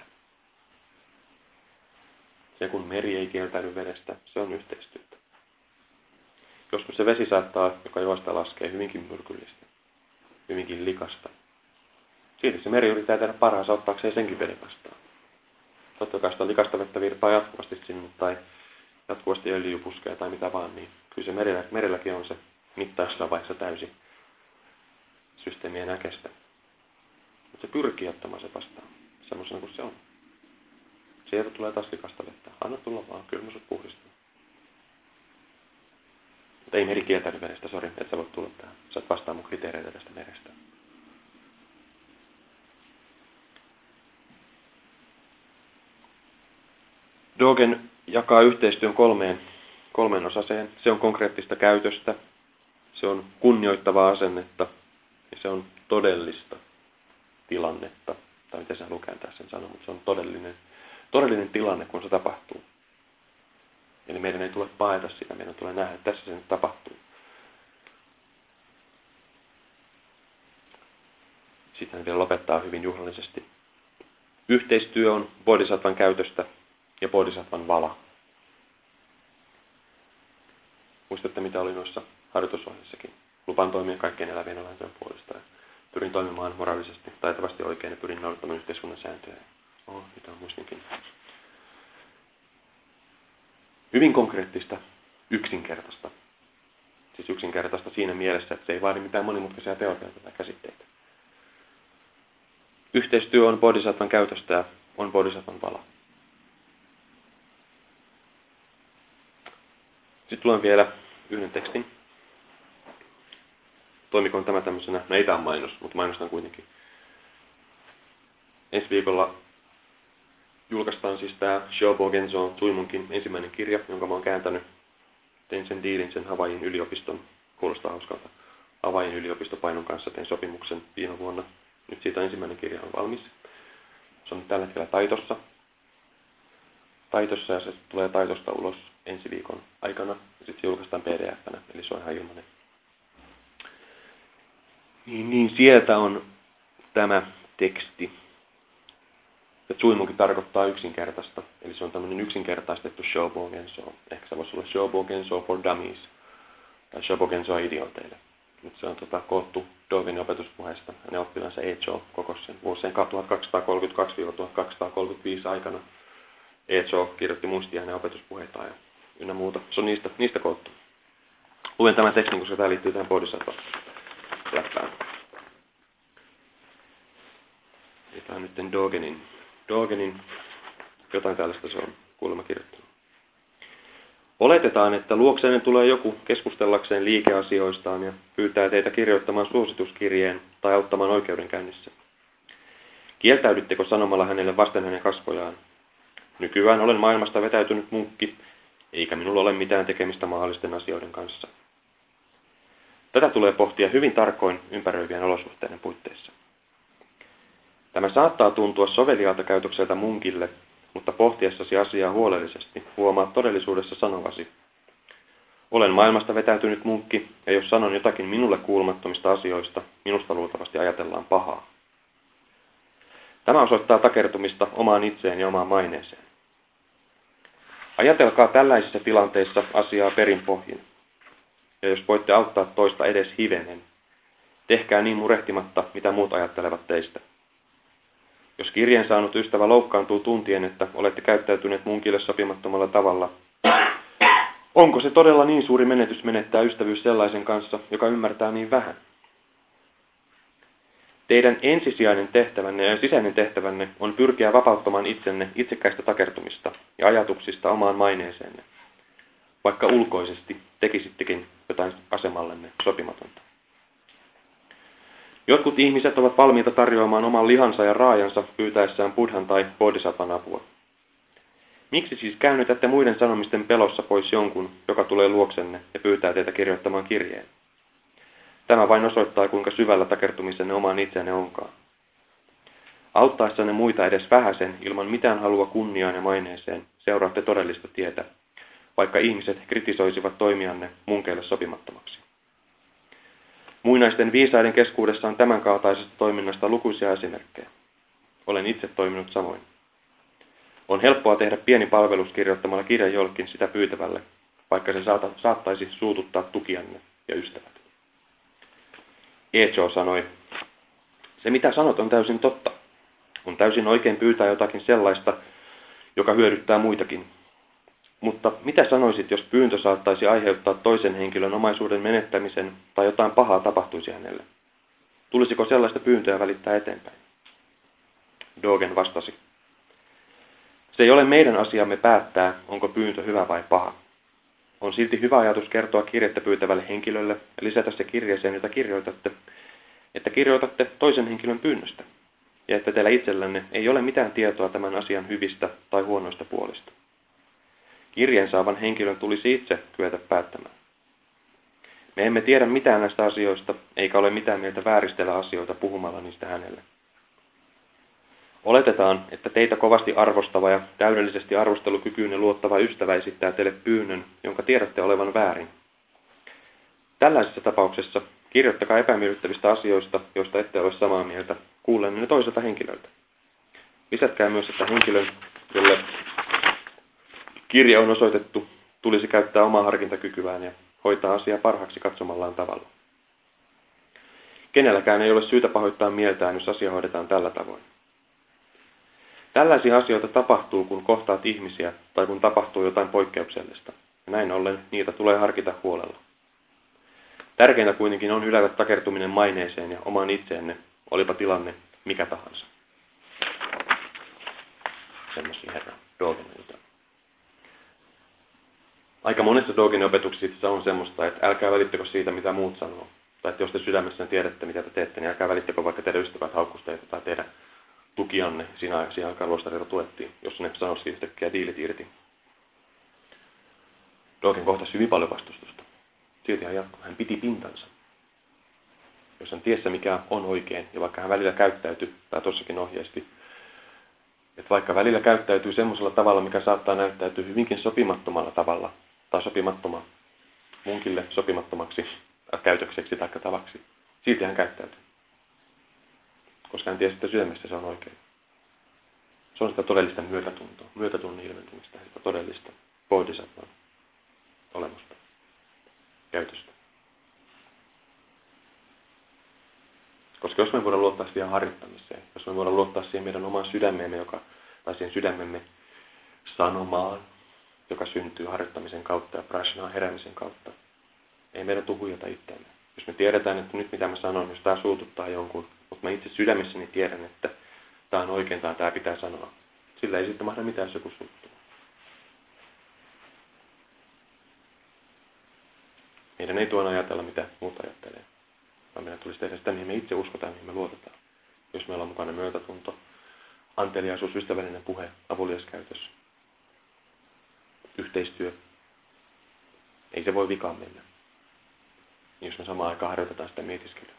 Se kun meri ei kieltäydy vedestä, se on yhteistyötä. Joskus se vesi saattaa, joka joista laskee, hyvinkin myrkyllistä, hyvinkin likasta. Silti se meri yrittää tehdä parhaansa ottaakseen senkin veden vastaan. Totta kai sitä likasta vettä virtaa jatkuvasti sinne tai jatkuvasti öljypuskea tai mitä vaan, niin kyllä se merellä, merelläkin on se mitta jossain vaiheessa täysin systeemiä enää kestä. Mutta se pyrkii ottamaan se vastaan, semmoisena kuin se on. Sieltä tulee taas likasta vettä. Anna tulla vaan, kyllä sut. Mutta ei meri kieltänyt vedestä, sori, että sä voit tulla tähän. Sä oot vastaan mun kriteereitä tästä merestä. Dogen jakaa yhteistyön kolmeen, kolmeen osaseen. Se on konkreettista käytöstä, se on kunnioittavaa asennetta ja se on todellista tilannetta. Tai miten se lukee sen sanoa, mutta se on todellinen, todellinen tilanne, kun se tapahtuu. Eli meidän ei tule paeta sitä, meidän tulee nähdä, että tässä se nyt tapahtuu. Sitten vielä lopettaa hyvin juhlallisesti. Yhteistyö on bodhisattvan käytöstä ja bodhisattvan vala. Muistatte, mitä oli noissa harjoitusohjeissakin. Lupaan toimia kaikkien elävien eläinten puolesta. Ja pyrin toimimaan moraalisesti, taitavasti oikein ja pyrin noudattamaan yhteiskunnan sääntöjä. Oh, mitä on muistinkin. Hyvin konkreettista, yksinkertaista. Siis yksinkertaista siinä mielessä, että se ei vaadi mitään monimutkaisia teorioita tai käsitteitä. Yhteistyö on bodhisattvan käytöstä ja on bodhisattvan vala. Sitten luen vielä yhden tekstin. Toimikoon tämä tämmöisenä, no ei tämä mainos, mutta mainostan kuitenkin. Ensi viikolla julkaistaan siis tämä Shobo Genzo Tuimunkin ensimmäinen kirja, jonka mä oon kääntänyt. Tein sen diilin sen Havain yliopiston, kuulostaa hauskalta, Havain yliopistopainon kanssa tein sopimuksen viime vuonna. Nyt siitä ensimmäinen kirja on valmis. Se on tällä hetkellä taitossa. Taitossa ja se tulee taitosta ulos ensi viikon aikana. Sitten se julkaistaan pdf eli se on ihan ilmainen. Niin, niin sieltä on tämä teksti. Ja Tsuimuki tarkoittaa yksinkertaista, eli se on tämmöinen yksinkertaistettu Shobogenso. Ehkä se voisi olla Shobogenso for Dummies, tai Shobogenso idioteille. Nyt se on tota, koottu Dovin opetuspuheesta. Hänen oppilansa Echo kokosi sen vuosien 1232-1235 aikana. Echo kirjoitti mustia hänen opetuspuheitaan ja ynnä muuta. Se on niistä, niistä koottu. Luen tämän tekstin, koska tämä liittyy tähän Bodhisattva-läppään. Tämä on nyt Dogenin, Dogenin, jotain tällaista se on kuulemma kirjoittanut. Oletetaan, että luokseen tulee joku keskustellakseen liikeasioistaan ja pyytää teitä kirjoittamaan suosituskirjeen tai auttamaan oikeudenkäynnissä. Kieltäydyttekö sanomalla hänelle vasten hänen kasvojaan? Nykyään olen maailmasta vetäytynyt munkki, eikä minulla ole mitään tekemistä mahdollisten asioiden kanssa. Tätä tulee pohtia hyvin tarkoin ympäröivien olosuhteiden puitteissa. Tämä saattaa tuntua soveliaalta käytökseltä munkille, mutta pohtiessasi asiaa huolellisesti huomaat todellisuudessa sanovasi. Olen maailmasta vetäytynyt munkki, ja jos sanon jotakin minulle kuulumattomista asioista, minusta luultavasti ajatellaan pahaa. Tämä osoittaa takertumista omaan itseen ja omaan maineeseen. Ajatelkaa tällaisissa tilanteissa asiaa perinpohjin. Ja jos voitte auttaa toista edes hivenen, tehkää niin murehtimatta, mitä muut ajattelevat teistä. Jos kirjeen saanut ystävä loukkaantuu tuntien, että olette käyttäytyneet munkille sopimattomalla tavalla, onko se todella niin suuri menetys menettää ystävyys sellaisen kanssa, joka ymmärtää niin vähän? Teidän ensisijainen tehtävänne ja sisäinen tehtävänne on pyrkiä vapauttamaan itsenne itsekäistä takertumista ja ajatuksista omaan maineeseenne, vaikka ulkoisesti tekisittekin jotain asemallenne sopimatonta. Jotkut ihmiset ovat valmiita tarjoamaan oman lihansa ja raajansa pyytäessään buddhan tai bodhisattvan apua. Miksi siis käännytätte muiden sanomisten pelossa pois jonkun, joka tulee luoksenne ja pyytää teitä kirjoittamaan kirjeen? Tämä vain osoittaa, kuinka syvällä takertumisenne omaan itseenne onkaan. Auttaessanne muita edes vähäsen ilman mitään halua kunniaan ja maineeseen, seuraatte todellista tietä, vaikka ihmiset kritisoisivat toimianne munkeille sopimattomaksi. Muinaisten viisaiden keskuudessa on tämänkaltaisesta toiminnasta lukuisia esimerkkejä. Olen itse toiminut samoin. On helppoa tehdä pieni palvelus kirjoittamalla kirjan jollekin sitä pyytävälle, vaikka se saattaisi suututtaa tukijanne ja ystävät. Echo sanoi, se mitä sanot on täysin totta. On täysin oikein pyytää jotakin sellaista, joka hyödyttää muitakin, mutta mitä sanoisit, jos pyyntö saattaisi aiheuttaa toisen henkilön omaisuuden menettämisen tai jotain pahaa tapahtuisi hänelle? Tulisiko sellaista pyyntöä välittää eteenpäin? Dogen vastasi. Se ei ole meidän asiamme päättää, onko pyyntö hyvä vai paha. On silti hyvä ajatus kertoa kirjettä pyytävälle henkilölle ja lisätä se kirjeeseen, jota kirjoitatte, että kirjoitatte toisen henkilön pyynnöstä, ja että teillä itsellänne ei ole mitään tietoa tämän asian hyvistä tai huonoista puolista. Kirjeen saavan henkilön tulisi itse kyetä päättämään. Me emme tiedä mitään näistä asioista, eikä ole mitään mieltä vääristellä asioita puhumalla niistä hänelle. Oletetaan, että teitä kovasti arvostava ja täydellisesti arvostelukykyinen luottava ystävä esittää teille pyynnön, jonka tiedätte olevan väärin. Tällaisessa tapauksessa kirjoittakaa epämiellyttävistä asioista, joista ette ole samaa mieltä, kuulen ne toiselta henkilöltä. Lisätkää myös, että henkilön, jolle kirja on osoitettu, tulisi käyttää omaa harkintakykyään ja hoitaa asiaa parhaaksi katsomallaan tavalla. Kenelläkään ei ole syytä pahoittaa mieltään, jos asia hoidetaan tällä tavoin. Tällaisia asioita tapahtuu, kun kohtaat ihmisiä tai kun tapahtuu jotain poikkeuksellista, ja näin ollen niitä tulee harkita huolella. Tärkeintä kuitenkin on hylätä takertuminen maineeseen ja omaan itseenne, olipa tilanne mikä tahansa. Semmoisia herra Dogenilta. Aika monessa Dogenin on semmoista, että älkää välittäkö siitä, mitä muut sanoo. Tai että jos te sydämessä tiedätte, mitä te teette, niin älkää välittäkö vaikka teidän ystävät haukkusteita tai teidän tukianne siinä, siinä aikaan tuettiin, jos ne sanoisi yhtäkkiä diilit irti. Dogen kohtasi hyvin paljon vastustusta. Silti hän jatkoi. Hän piti pintansa. Jos hän tiesi, mikä on oikein, ja vaikka hän välillä käyttäytyi, tai tossakin ohjeisti, Että vaikka välillä käyttäytyy semmoisella tavalla, mikä saattaa näyttäytyä hyvinkin sopimattomalla tavalla, tai sopimattoma, munkille sopimattomaksi käytökseksi tai tavaksi, silti hän käyttäytyy. Koska hän tiesi, että sydämessä se on oikein. Se on sitä todellista myötätuntoa, myötätunnin ilmentymistä, sitä todellista bodhisattvan olemusta, käytöstä. Koska jos me voidaan luottaa siihen harjoittamiseen, jos me voidaan luottaa siihen meidän omaan sydämeemme, joka, tai siihen sydämemme sanomaan, joka syntyy harjoittamisen kautta ja prashnaan heräämisen kautta, ei meidän tuhujata itseämme. Jos me tiedetään, että nyt mitä mä sanon, jos tämä suututtaa jonkun, mutta mä itse sydämessäni tiedän, että tämä on oikein tai tämä pitää sanoa, sillä ei sitten mahda mitään, jos joku suuttuu. Meidän ei tuon ajatella, mitä muut ajattelee vaan meidän tulisi tehdä sitä, mihin me itse uskotaan, mihin me luotetaan. Jos meillä on mukana myötätunto, anteliaisuus, ystävällinen puhe, avuliaskäytös, yhteistyö, ei se voi vikaan mennä. Jos me samaan aikaan harjoitetaan sitä mietiskelyä,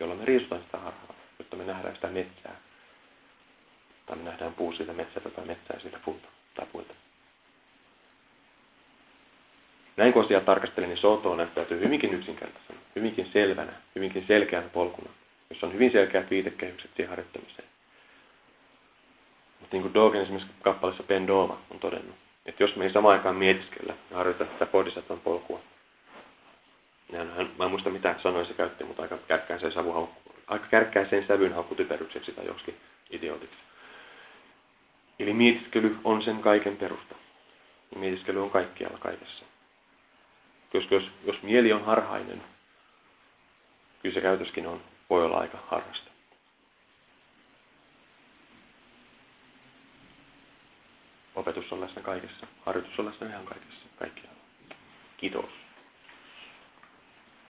jolla me riisutaan sitä harhaa, jotta me nähdään sitä metsää, tai me nähdään puu siitä metsältä tai metsää siitä puuta tai puilta. Näin kun asiaa tarkastelin, niin Soto näyttäytyy hyvinkin yksinkertaisena, hyvinkin selvänä, hyvinkin selkeänä polkuna, jossa on hyvin selkeät viitekehykset siihen harjoittamiseen. Mutta niin kuin Dogen esimerkiksi kappaleessa Pendova on todennut, että jos me ei samaan aikaan mietiskellä ja harjoita bodhisattvan polkua, niin hän, mä en muista mitä sanoja se käytti, mutta aika kärkkäiseen, savu, aika kärkkäiseen sävyn haukku typerykseksi tai joskin idiootiksi. Eli mietiskely on sen kaiken perusta. Ja mietiskely on kaikkialla kaikessa. Koska jos, jos mieli on harhainen, kyllä se käytöskin on, voi olla aika harrasta. Opetus on läsnä kaikessa, harjoitus on läsnä ihan kaikessa, kaikkialla. Kiitos.